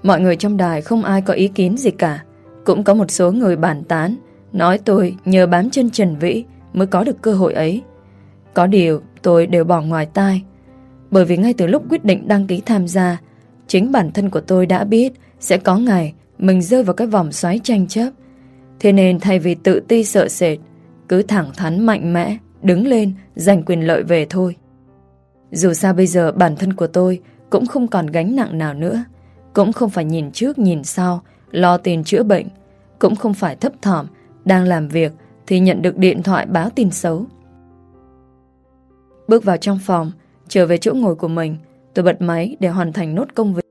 Mọi người trong đài không ai có ý kiến gì cả, cũng có một số người bàn tán, nói tôi nhờ bám chân Trần Vĩ mới có được cơ hội ấy. Có điều tôi đều bỏ ngoài tai, bởi vì ngay từ lúc quyết định đăng ký tham gia, chính bản thân của tôi đã biết sẽ có ngày mình rơi vào cái vòng xoáy tranh chấp. Thế nên thay vì tự ti sợ sệt, cứ thẳng thắn mạnh mẽ, đứng lên, giành quyền lợi về thôi. Dù sao bây giờ bản thân của tôi cũng không còn gánh nặng nào nữa, cũng không phải nhìn trước nhìn sau, lo tiền chữa bệnh, cũng không phải thấp thỏm, đang làm việc thì nhận được điện thoại báo tin xấu. Bước vào trong phòng, trở về chỗ ngồi của mình, tôi bật máy để hoàn thành nốt công việc.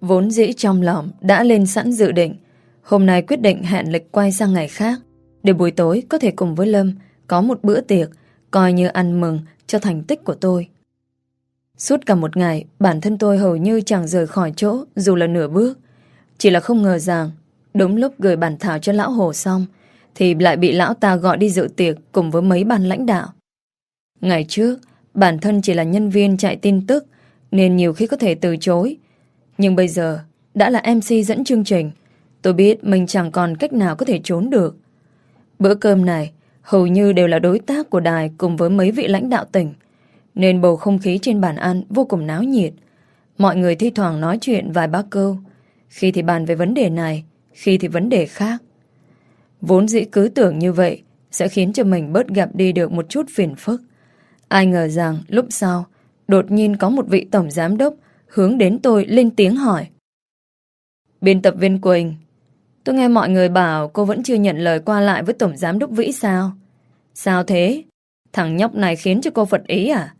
Vốn dĩ trong lòng đã lên sẵn dự định, hôm nay quyết định hẹn lịch quay sang ngày khác, để buổi tối có thể cùng với Lâm có một bữa tiệc, coi như ăn mừng cho thành tích của tôi. Suốt cả một ngày, bản thân tôi hầu như chẳng rời khỏi chỗ dù là nửa bước. Chỉ là không ngờ rằng, đúng lúc gửi bản thảo cho lão Hồ xong, thì lại bị lão ta gọi đi dự tiệc cùng với mấy ban lãnh đạo. Ngày trước, bản thân chỉ là nhân viên chạy tin tức, nên nhiều khi có thể từ chối. Nhưng bây giờ, đã là MC dẫn chương trình, tôi biết mình chẳng còn cách nào có thể trốn được. Bữa cơm này, hầu như đều là đối tác của đài cùng với mấy vị lãnh đạo tỉnh nên bầu không khí trên bàn ăn vô cùng náo nhiệt. Mọi người thi thoảng nói chuyện vài ba câu, khi thì bàn về vấn đề này, khi thì vấn đề khác. Vốn dĩ cứ tưởng như vậy sẽ khiến cho mình bớt gặp đi được một chút phiền phức. Ai ngờ rằng lúc sau, đột nhiên có một vị tổng giám đốc hướng đến tôi lên tiếng hỏi. Biên tập viên Quỳnh, tôi nghe mọi người bảo cô vẫn chưa nhận lời qua lại với tổng giám đốc Vĩ sao? Sao thế? Thằng nhóc này khiến cho cô phật ý à?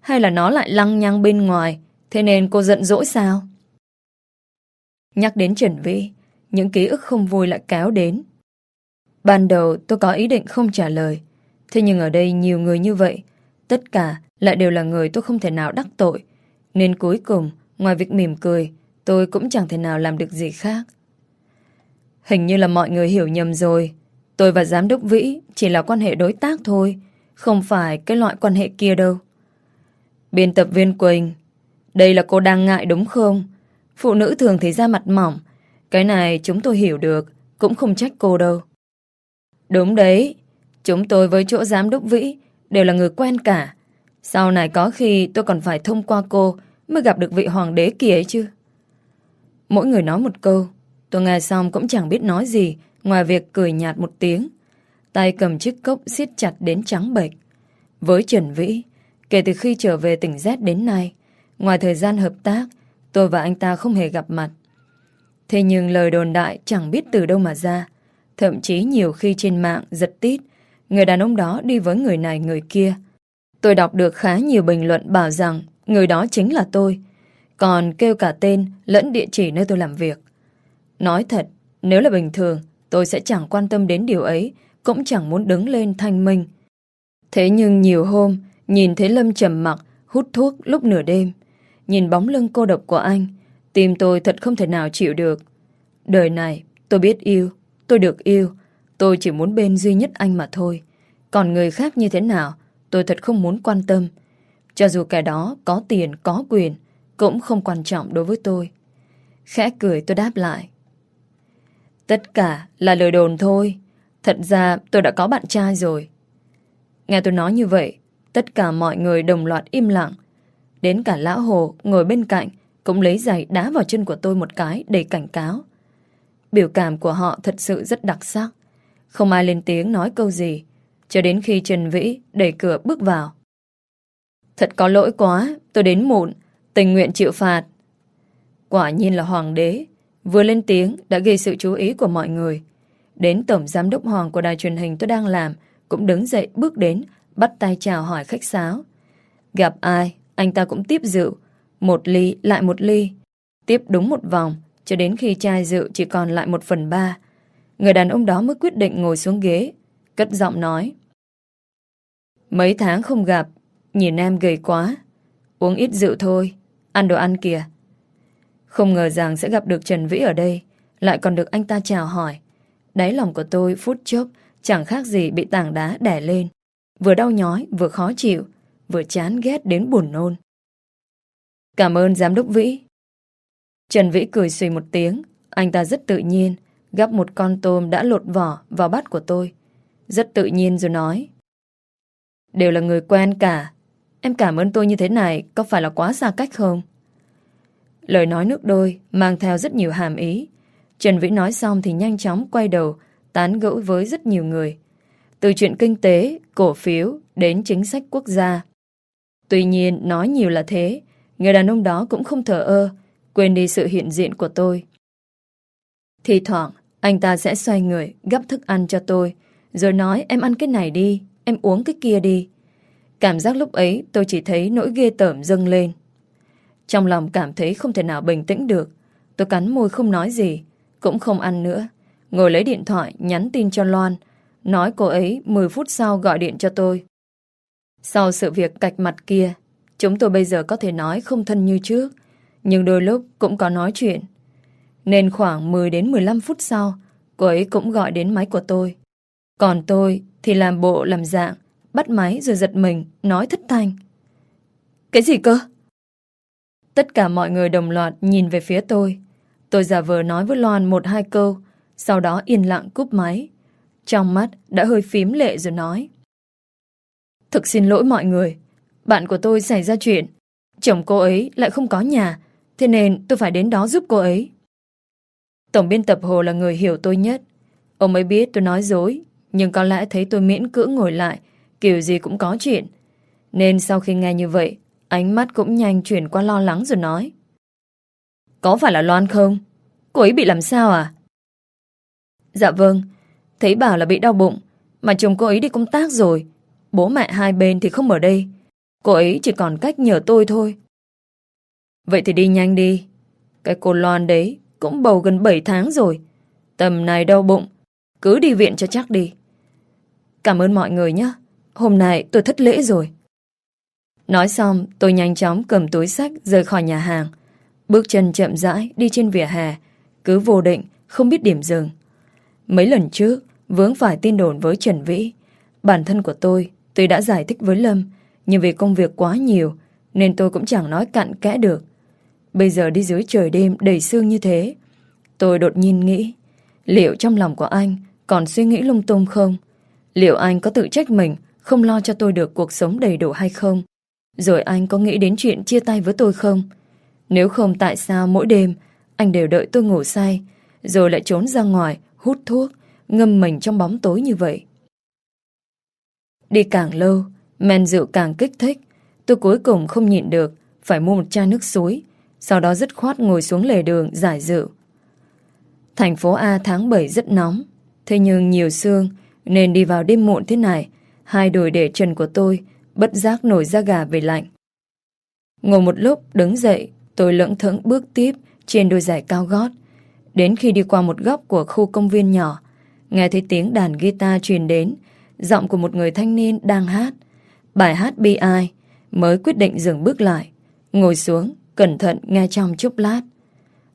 Hay là nó lại lăng nhăng bên ngoài Thế nên cô giận dỗi sao Nhắc đến Trần Vĩ Những ký ức không vui lại kéo đến Ban đầu tôi có ý định không trả lời Thế nhưng ở đây nhiều người như vậy Tất cả lại đều là người tôi không thể nào đắc tội Nên cuối cùng Ngoài việc mỉm cười, tôi cũng chẳng thể nào làm được gì khác. Hình như là mọi người hiểu nhầm rồi. Tôi và giám đốc Vĩ chỉ là quan hệ đối tác thôi, không phải cái loại quan hệ kia đâu. Biên tập viên Quỳnh, đây là cô đang ngại đúng không? Phụ nữ thường thấy da mặt mỏng, cái này chúng tôi hiểu được, cũng không trách cô đâu. Đúng đấy, chúng tôi với chỗ giám đốc Vĩ đều là người quen cả. Sau này có khi tôi còn phải thông qua cô mới gặp được vị hoàng đế kia ấy chứ. Mỗi người nói một câu, tôi nghe xong cũng chẳng biết nói gì ngoài việc cười nhạt một tiếng. Tay cầm chiếc cốc siết chặt đến trắng bệch. Với Trần Vĩ, kể từ khi trở về tỉnh Z đến nay, ngoài thời gian hợp tác, tôi và anh ta không hề gặp mặt. Thế nhưng lời đồn đại chẳng biết từ đâu mà ra. Thậm chí nhiều khi trên mạng giật tít, người đàn ông đó đi với người này người kia. Tôi đọc được khá nhiều bình luận bảo rằng người đó chính là tôi, còn kêu cả tên lẫn địa chỉ nơi tôi làm việc. Nói thật, nếu là bình thường, tôi sẽ chẳng quan tâm đến điều ấy, cũng chẳng muốn đứng lên thanh minh. Thế nhưng nhiều hôm, nhìn thấy Lâm trầm mặc, hút thuốc lúc nửa đêm, nhìn bóng lưng cô độc của anh, tim tôi thật không thể nào chịu được. Đời này, tôi biết yêu, tôi được yêu, tôi chỉ muốn bên duy nhất anh mà thôi. Còn người khác như thế nào, tôi thật không muốn quan tâm. Cho dù kẻ đó có tiền, có quyền, cũng không quan trọng đối với tôi. Khẽ cười tôi đáp lại. Tất cả là lời đồn thôi. Thật ra tôi đã có bạn trai rồi. Nghe tôi nói như vậy, tất cả mọi người đồng loạt im lặng. Đến cả lão hồ ngồi bên cạnh cũng lấy giày đá vào chân của tôi một cái để cảnh cáo. Biểu cảm của họ thật sự rất đặc sắc. Không ai lên tiếng nói câu gì, cho đến khi Trần Vĩ đẩy cửa bước vào. Thật có lỗi quá, tôi đến muộn, tình nguyện chịu phạt. Quả nhiên là hoàng đế, vừa lên tiếng đã gây sự chú ý của mọi người. Đến tổng giám đốc hoàng của đài truyền hình tôi đang làm, cũng đứng dậy bước đến, bắt tay chào hỏi khách sáo. Gặp ai, anh ta cũng tiếp rượu, một ly lại một ly. Tiếp đúng một vòng, cho đến khi chai rượu chỉ còn lại một phần ba. Người đàn ông đó mới quyết định ngồi xuống ghế, cất giọng nói. Mấy tháng không gặp, nhìn em gầy quá. Uống ít rượu thôi, ăn đồ ăn kìa. Không ngờ rằng sẽ gặp được Trần Vĩ ở đây, lại còn được anh ta chào hỏi. Đáy lòng của tôi phút chốc chẳng khác gì bị tảng đá đè lên. Vừa đau nhói, vừa khó chịu, vừa chán ghét đến buồn nôn. Cảm ơn giám đốc Vĩ. Trần Vĩ cười xùy một tiếng, anh ta rất tự nhiên, gắp một con tôm đã lột vỏ vào bát của tôi. Rất tự nhiên rồi nói. Đều là người quen cả. Em cảm ơn tôi như thế này có phải là quá xa cách không? Lời nói nước đôi mang theo rất nhiều hàm ý. Trần Vĩ nói xong thì nhanh chóng quay đầu tán gẫu với rất nhiều người. Từ chuyện kinh tế, cổ phiếu đến chính sách quốc gia. Tuy nhiên nói nhiều là thế, người đàn ông đó cũng không thờ ơ, quên đi sự hiện diện của tôi. Thì thoảng, anh ta sẽ xoay người, gấp thức ăn cho tôi, rồi nói em ăn cái này đi, em uống cái kia đi. Cảm giác lúc ấy tôi chỉ thấy nỗi ghê tởm dâng lên. Trong lòng cảm thấy không thể nào bình tĩnh được. Tôi cắn môi không nói gì, cũng không ăn nữa. Ngồi lấy điện thoại nhắn tin cho Loan, nói cô ấy 10 phút sau gọi điện cho tôi. Sau sự việc cạch mặt kia, chúng tôi bây giờ có thể nói không thân như trước, nhưng đôi lúc cũng có nói chuyện. Nên khoảng 10 đến 15 phút sau, cô ấy cũng gọi đến máy của tôi. Còn tôi thì làm bộ làm dạng, bắt máy rồi giật mình, nói thất thanh. Cái gì cơ? Tất cả mọi người đồng loạt nhìn về phía tôi. Tôi giả vờ nói với Loan một hai câu, sau đó yên lặng cúp máy. Trong mắt đã hơi phím lệ rồi nói. Thực xin lỗi mọi người, bạn của tôi xảy ra chuyện. Chồng cô ấy lại không có nhà, thế nên tôi phải đến đó giúp cô ấy. Tổng biên tập Hồ là người hiểu tôi nhất. Ông ấy biết tôi nói dối, nhưng có lẽ thấy tôi miễn cưỡng ngồi lại, kiểu gì cũng có chuyện. Nên sau khi nghe như vậy, ánh mắt cũng nhanh chuyển qua lo lắng rồi nói. Có phải là Loan không? Cô ấy bị làm sao à? Dạ vâng, thấy bảo là bị đau bụng, mà chồng cô ấy đi công tác rồi. Bố mẹ hai bên thì không ở đây. Cô ấy chỉ còn cách nhờ tôi thôi. Vậy thì đi nhanh đi. Cái cô Loan đấy cũng bầu gần 7 tháng rồi. Tầm này đau bụng, cứ đi viện cho chắc đi. Cảm ơn mọi người nhé. Hôm nay tôi thất lễ rồi. Nói xong, tôi nhanh chóng cầm túi sách rời khỏi nhà hàng. Bước chân chậm rãi đi trên vỉa hè, cứ vô định, không biết điểm dừng. Mấy lần trước, vướng phải tin đồn với Trần Vĩ. Bản thân của tôi, tôi đã giải thích với Lâm, nhưng vì công việc quá nhiều, nên tôi cũng chẳng nói cặn kẽ được. Bây giờ đi dưới trời đêm đầy sương như thế, tôi đột nhiên nghĩ, liệu trong lòng của anh còn suy nghĩ lung tung không? Liệu anh có tự trách mình không lo cho tôi được cuộc sống đầy đủ hay không? Rồi anh có nghĩ đến chuyện chia tay với tôi không? Nếu không tại sao mỗi đêm anh đều đợi tôi ngủ say rồi lại trốn ra ngoài hút thuốc ngâm mình trong bóng tối như vậy? Đi càng lâu men rượu càng kích thích tôi cuối cùng không nhịn được phải mua một chai nước suối sau đó dứt khoát ngồi xuống lề đường giải rượu. Thành phố A tháng 7 rất nóng thế nhưng nhiều sương nên đi vào đêm muộn thế này hai đùi để trần của tôi bất giác nổi da gà về lạnh. Ngồi một lúc đứng dậy, tôi lững thững bước tiếp trên đôi giày cao gót. Đến khi đi qua một góc của khu công viên nhỏ, nghe thấy tiếng đàn guitar truyền đến, giọng của một người thanh niên đang hát. Bài hát bi ai, mới quyết định dừng bước lại, ngồi xuống, cẩn thận nghe trong chốc lát.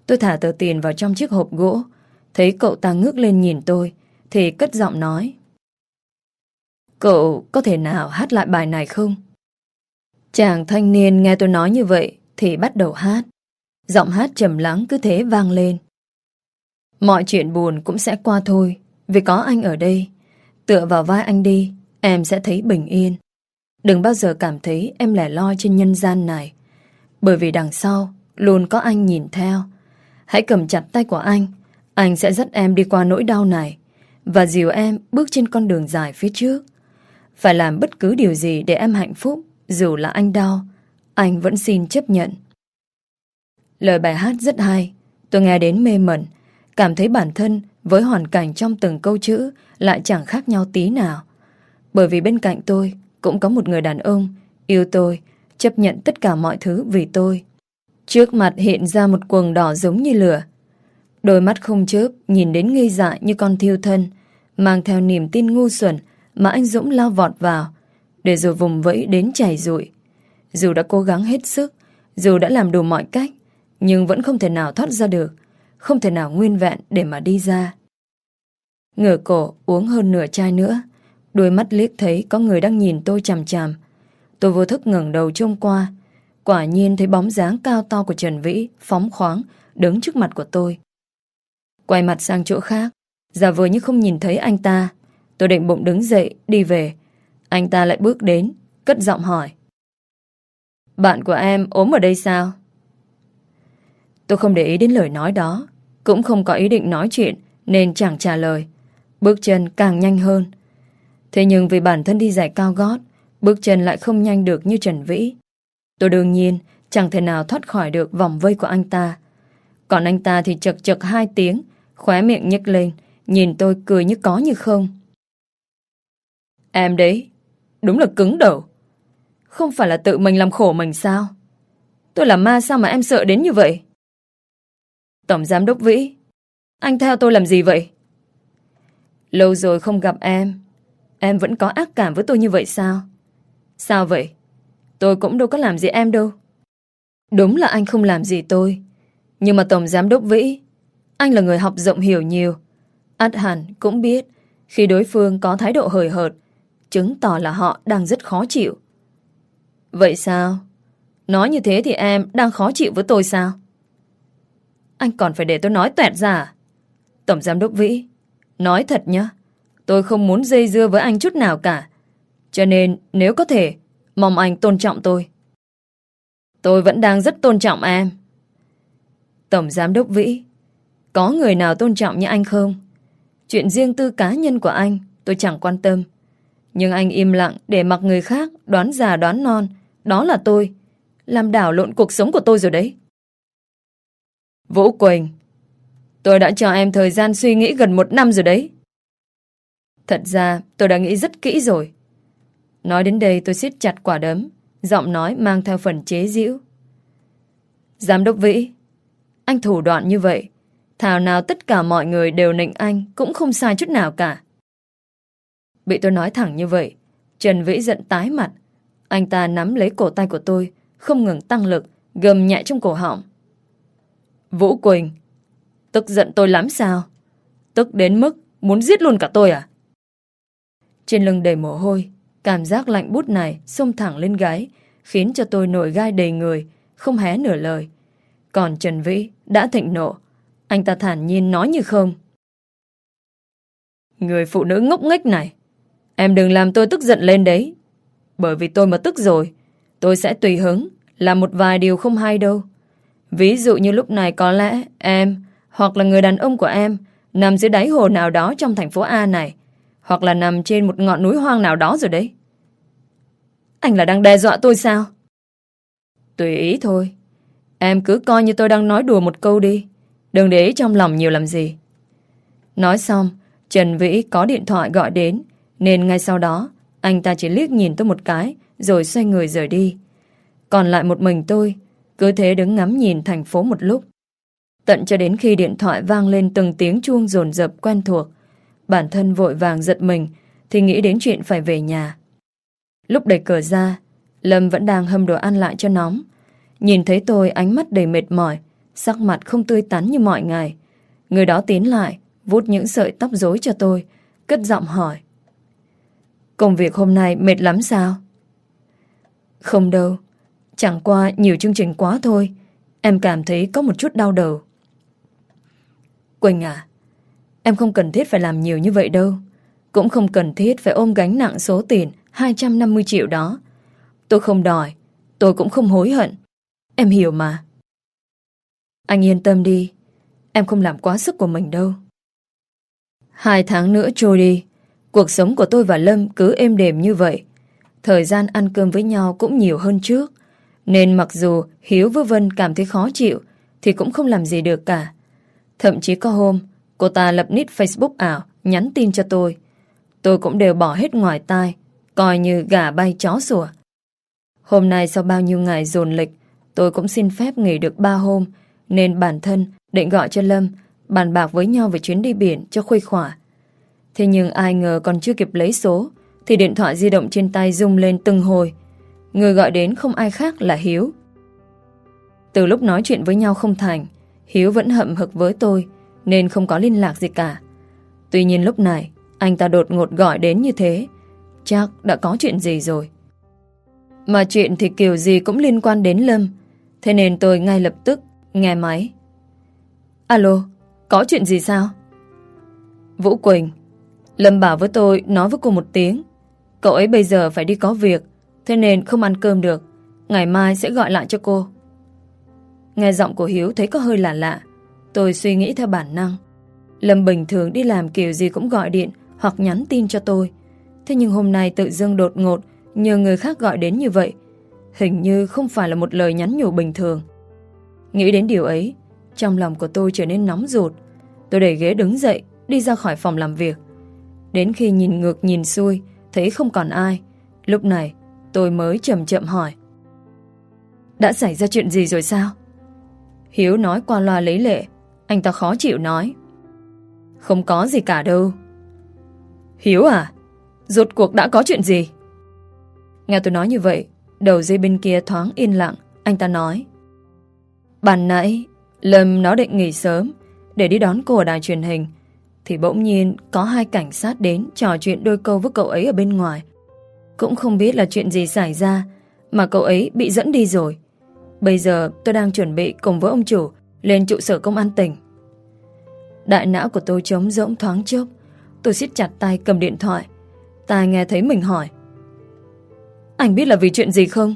Tôi thả tờ tiền vào trong chiếc hộp gỗ, thấy cậu ta ngước lên nhìn tôi, thì cất giọng nói. Cậu có thể nào hát lại bài này không? Chàng thanh niên nghe tôi nói như vậy thì bắt đầu hát. Giọng hát trầm lắng cứ thế vang lên. Mọi chuyện buồn cũng sẽ qua thôi vì có anh ở đây. Tựa vào vai anh đi, em sẽ thấy bình yên. Đừng bao giờ cảm thấy em lẻ loi trên nhân gian này. Bởi vì đằng sau luôn có anh nhìn theo. Hãy cầm chặt tay của anh. Anh sẽ dắt em đi qua nỗi đau này và dìu em bước trên con đường dài phía trước. Phải làm bất cứ điều gì để em hạnh phúc Dù là anh đau Anh vẫn xin chấp nhận Lời bài hát rất hay Tôi nghe đến mê mẩn Cảm thấy bản thân với hoàn cảnh trong từng câu chữ Lại chẳng khác nhau tí nào. Bởi vì bên cạnh tôi Cũng có một người đàn ông Yêu tôi Chấp nhận tất cả mọi thứ vì tôi. Trước mặt hiện ra một quần đỏ giống như lửa. Đôi mắt không chớp Nhìn đến ngây dại như con thiêu thân Mang theo niềm tin ngu xuẩn mà anh Dũng lao vọt vào, để rồi vùng vẫy đến chảy rụi. Dù đã cố gắng hết sức, dù đã làm đủ mọi cách, nhưng vẫn không thể nào thoát ra được, không thể nào nguyên vẹn để mà đi ra. Ngửa cổ uống hơn nửa chai nữa, đôi mắt liếc thấy có người đang nhìn tôi chằm chằm. Tôi vô thức ngẩng đầu trông qua, quả nhiên thấy bóng dáng cao to của Trần Vĩ phóng khoáng đứng trước mặt của tôi. Quay mặt sang chỗ khác, giả vờ như không nhìn thấy anh ta, Tôi định bụng đứng dậy, đi về. Anh ta lại bước đến, cất giọng hỏi. Bạn của em ốm ở đây sao? Tôi không để ý đến lời nói đó, cũng không có ý định nói chuyện nên chẳng trả lời. Bước chân càng nhanh hơn. Thế nhưng vì bản thân đi giày cao gót, bước chân lại không nhanh được như Trần Vĩ. Tôi đương nhiên chẳng thể nào thoát khỏi được vòng vây của anh ta. Còn anh ta thì chật chật hai tiếng, khóe miệng nhếch lên, nhìn tôi cười như có như không. Em đấy, đúng là cứng đầu. Không phải là tự mình làm khổ mình sao? Tôi là ma sao mà em sợ đến như vậy? Tổng giám đốc Vĩ, anh theo tôi làm gì vậy? Lâu rồi không gặp em, em vẫn có ác cảm với tôi như vậy sao? Sao vậy? Tôi cũng đâu có làm gì em đâu. Đúng là anh không làm gì tôi. Nhưng mà Tổng Giám Đốc Vĩ, anh là người học rộng hiểu nhiều. Át hẳn cũng biết khi đối phương có thái độ hời hợt chứng tỏ là họ đang rất khó chịu. Vậy sao? Nói như thế thì em đang khó chịu với tôi sao? Anh còn phải để tôi nói tuẹt ra? À? Tổng giám đốc Vĩ, nói thật nhá, tôi không muốn dây dưa với anh chút nào cả. Cho nên nếu có thể, mong anh tôn trọng tôi. Tôi vẫn đang rất tôn trọng em. Tổng giám đốc Vĩ, có người nào tôn trọng như anh không? Chuyện riêng tư cá nhân của anh tôi chẳng quan tâm. Nhưng anh im lặng để mặc người khác đoán già đoán non. Đó là tôi. Làm đảo lộn cuộc sống của tôi rồi đấy. Vũ Quỳnh, tôi đã cho em thời gian suy nghĩ gần một năm rồi đấy. Thật ra tôi đã nghĩ rất kỹ rồi. Nói đến đây tôi siết chặt quả đấm, giọng nói mang theo phần chế giễu. Giám đốc Vĩ, anh thủ đoạn như vậy, thảo nào tất cả mọi người đều nịnh anh cũng không sai chút nào cả. Bị tôi nói thẳng như vậy, Trần Vĩ giận tái mặt. Anh ta nắm lấy cổ tay của tôi, không ngừng tăng lực, gầm nhẹ trong cổ họng. Vũ Quỳnh, tức giận tôi lắm sao? Tức đến mức muốn giết luôn cả tôi à? Trên lưng đầy mồ hôi, cảm giác lạnh bút này xông thẳng lên gáy, khiến cho tôi nổi gai đầy người, không hé nửa lời. Còn Trần Vĩ đã thịnh nộ, anh ta thản nhiên nói như không. Người phụ nữ ngốc nghếch này, em đừng làm tôi tức giận lên đấy. Bởi vì tôi mà tức rồi, tôi sẽ tùy hứng, làm một vài điều không hay đâu. Ví dụ như lúc này có lẽ em hoặc là người đàn ông của em nằm dưới đáy hồ nào đó trong thành phố A này hoặc là nằm trên một ngọn núi hoang nào đó rồi đấy. Anh là đang đe dọa tôi sao? Tùy ý thôi. Em cứ coi như tôi đang nói đùa một câu đi. Đừng để ý trong lòng nhiều làm gì. Nói xong, Trần Vĩ có điện thoại gọi đến, nên ngay sau đó, anh ta chỉ liếc nhìn tôi một cái, rồi xoay người rời đi. Còn lại một mình tôi, cứ thế đứng ngắm nhìn thành phố một lúc. Tận cho đến khi điện thoại vang lên từng tiếng chuông rồn rập quen thuộc, bản thân vội vàng giật mình thì nghĩ đến chuyện phải về nhà. Lúc đẩy cửa ra, Lâm vẫn đang hâm đồ ăn lại cho nóng. Nhìn thấy tôi ánh mắt đầy mệt mỏi, sắc mặt không tươi tắn như mọi ngày. Người đó tiến lại, vuốt những sợi tóc rối cho tôi, cất giọng hỏi. Công việc hôm nay mệt lắm sao? Không đâu, chẳng qua nhiều chương trình quá thôi. Em cảm thấy có một chút đau đầu. Quỳnh à, em không cần thiết phải làm nhiều như vậy đâu. Cũng không cần thiết phải ôm gánh nặng số tiền 250 triệu đó. Tôi không đòi, tôi cũng không hối hận. Em hiểu mà. Anh yên tâm đi, em không làm quá sức của mình đâu. Hai tháng nữa trôi đi, cuộc sống của tôi và Lâm cứ êm đềm như vậy. Thời gian ăn cơm với nhau cũng nhiều hơn trước. Nên mặc dù Hiếu với Vân cảm thấy khó chịu, thì cũng không làm gì được cả. Thậm chí có hôm, cô ta lập nick Facebook ảo, nhắn tin cho tôi. Tôi cũng đều bỏ hết ngoài tai, coi như gà bay chó sủa. Hôm nay sau bao nhiêu ngày dồn lịch, tôi cũng xin phép nghỉ được 3 hôm, nên bản thân định gọi cho Lâm, bàn bạc với nhau về chuyến đi biển cho khuây khỏa. Thế nhưng ai ngờ còn chưa kịp lấy số, thì điện thoại di động trên tay rung lên từng hồi. Người gọi đến không ai khác là Hiếu. Từ lúc nói chuyện với nhau không thành, Hiếu vẫn hậm hực với tôi, nên không có liên lạc gì cả. Tuy nhiên lúc này, anh ta đột ngột gọi đến như thế, chắc đã có chuyện gì rồi. Mà chuyện thì kiểu gì cũng liên quan đến Lâm, thế nên tôi ngay lập tức nghe máy. Alo, có chuyện gì sao? Vũ Quỳnh, Lâm bảo với tôi nói với cô một tiếng. Cậu ấy bây giờ phải đi có việc, thế nên không ăn cơm được. Ngày mai sẽ gọi lại cho cô. Nghe giọng của Hiếu thấy có hơi lạ lạ. Tôi suy nghĩ theo bản năng. Lâm bình thường đi làm kiểu gì cũng gọi điện hoặc nhắn tin cho tôi. Thế nhưng hôm nay tự dưng đột ngột nhờ người khác gọi đến như vậy. Hình như không phải là một lời nhắn nhủ bình thường. Nghĩ đến điều ấy, trong lòng của tôi trở nên nóng ruột. Tôi đẩy ghế đứng dậy, đi ra khỏi phòng làm việc. Đến khi nhìn ngược nhìn xuôi, thấy không còn ai. Lúc này, tôi mới chậm chậm hỏi. Đã xảy ra chuyện gì rồi sao? Hiếu nói qua loa lấy lệ. Anh ta khó chịu nói. Không có gì cả đâu. Hiếu à? Rốt cuộc đã có chuyện gì? Nghe tôi nói như vậy, đầu dây bên kia thoáng yên lặng. Anh ta nói. Bàn nãy, Lâm nó định nghỉ sớm để đi đón cô ở đài truyền hình. Thì bỗng nhiên có hai cảnh sát đến trò chuyện đôi câu với cậu ấy ở bên ngoài. Cũng không biết là chuyện gì xảy ra mà cậu ấy bị dẫn đi rồi. Bây giờ tôi đang chuẩn bị cùng với ông chủ lên trụ sở công an tỉnh. Đại não của tôi trống rỗng thoáng chốc. Tôi siết chặt tay cầm điện thoại. tài nghe thấy mình hỏi. Anh biết là vì chuyện gì không?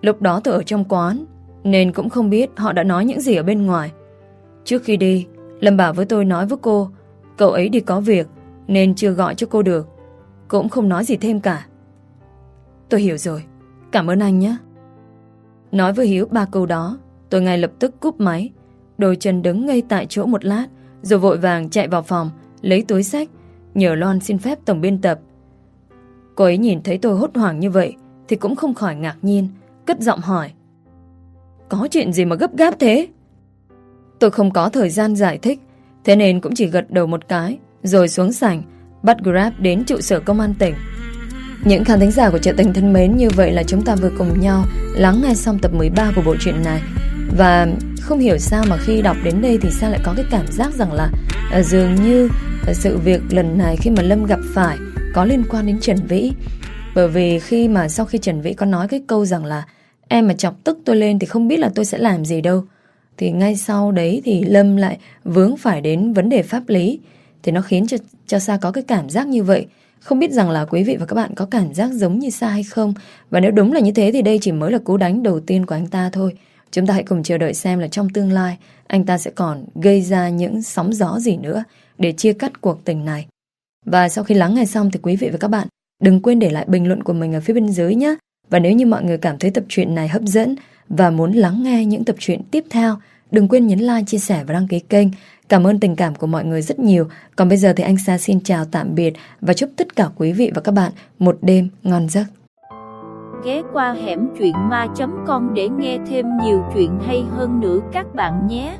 Lúc đó tôi ở trong quán nên cũng không biết họ đã nói những gì ở bên ngoài. Trước khi đi, Lâm bảo với tôi nói với cô cậu ấy đi có việc nên chưa gọi cho cô được. Cũng không nói gì thêm cả. Tôi hiểu rồi. Cảm ơn anh nhé. Nói với Hiếu ba câu đó, tôi ngay lập tức cúp máy. Đôi chân đứng ngay tại chỗ một lát, rồi vội vàng chạy vào phòng, lấy túi sách, nhờ Loan xin phép tổng biên tập. Cô ấy nhìn thấy tôi hốt hoảng như vậy, thì cũng không khỏi ngạc nhiên, cất giọng hỏi. Có chuyện gì mà gấp gáp thế? Tôi không có thời gian giải thích, thế nên cũng chỉ gật đầu một cái, rồi xuống sảnh, bắt Grab đến trụ sở công an tỉnh. Những khán thính giả của trợ tình thân mến như vậy là chúng ta vừa cùng nhau lắng nghe xong tập 13 của bộ truyện này. Và không hiểu sao mà khi đọc đến đây thì sao lại có cái cảm giác rằng là ờ, dường như ờ, sự việc lần này khi mà Lâm gặp phải có liên quan đến Trần Vĩ. Bởi vì khi mà sau khi Trần Vĩ có nói cái câu rằng là, em mà chọc tức tôi lên thì không biết là tôi sẽ làm gì đâu. Thì ngay sau đấy thì Lâm lại vướng phải đến vấn đề pháp lý. Thì nó khiến cho, cho Sa có cái cảm giác như vậy. Không biết rằng là quý vị và các bạn có cảm giác giống như Sa hay không. Và nếu đúng là như thế thì đây chỉ mới là cú đánh đầu tiên của anh ta thôi. Chúng ta hãy cùng chờ đợi xem là trong tương lai anh ta sẽ còn gây ra những sóng gió gì nữa để chia cắt cuộc tình này. Và sau khi lắng nghe xong thì quý vị và các bạn đừng quên để lại bình luận của mình ở phía bên dưới nhé. Và nếu như mọi người cảm thấy tập truyện này hấp dẫn và muốn lắng nghe những tập truyện tiếp theo, đừng quên nhấn like, chia sẻ và đăng ký kênh. Cảm ơn tình cảm của mọi người rất nhiều. Còn bây giờ thì anh Sa xin chào tạm biệt và chúc tất cả quý vị và các bạn một đêm ngon giấc. Ghé qua hẻm truyện ma.com để nghe thêm nhiều chuyện hay hơn nữa các bạn nhé.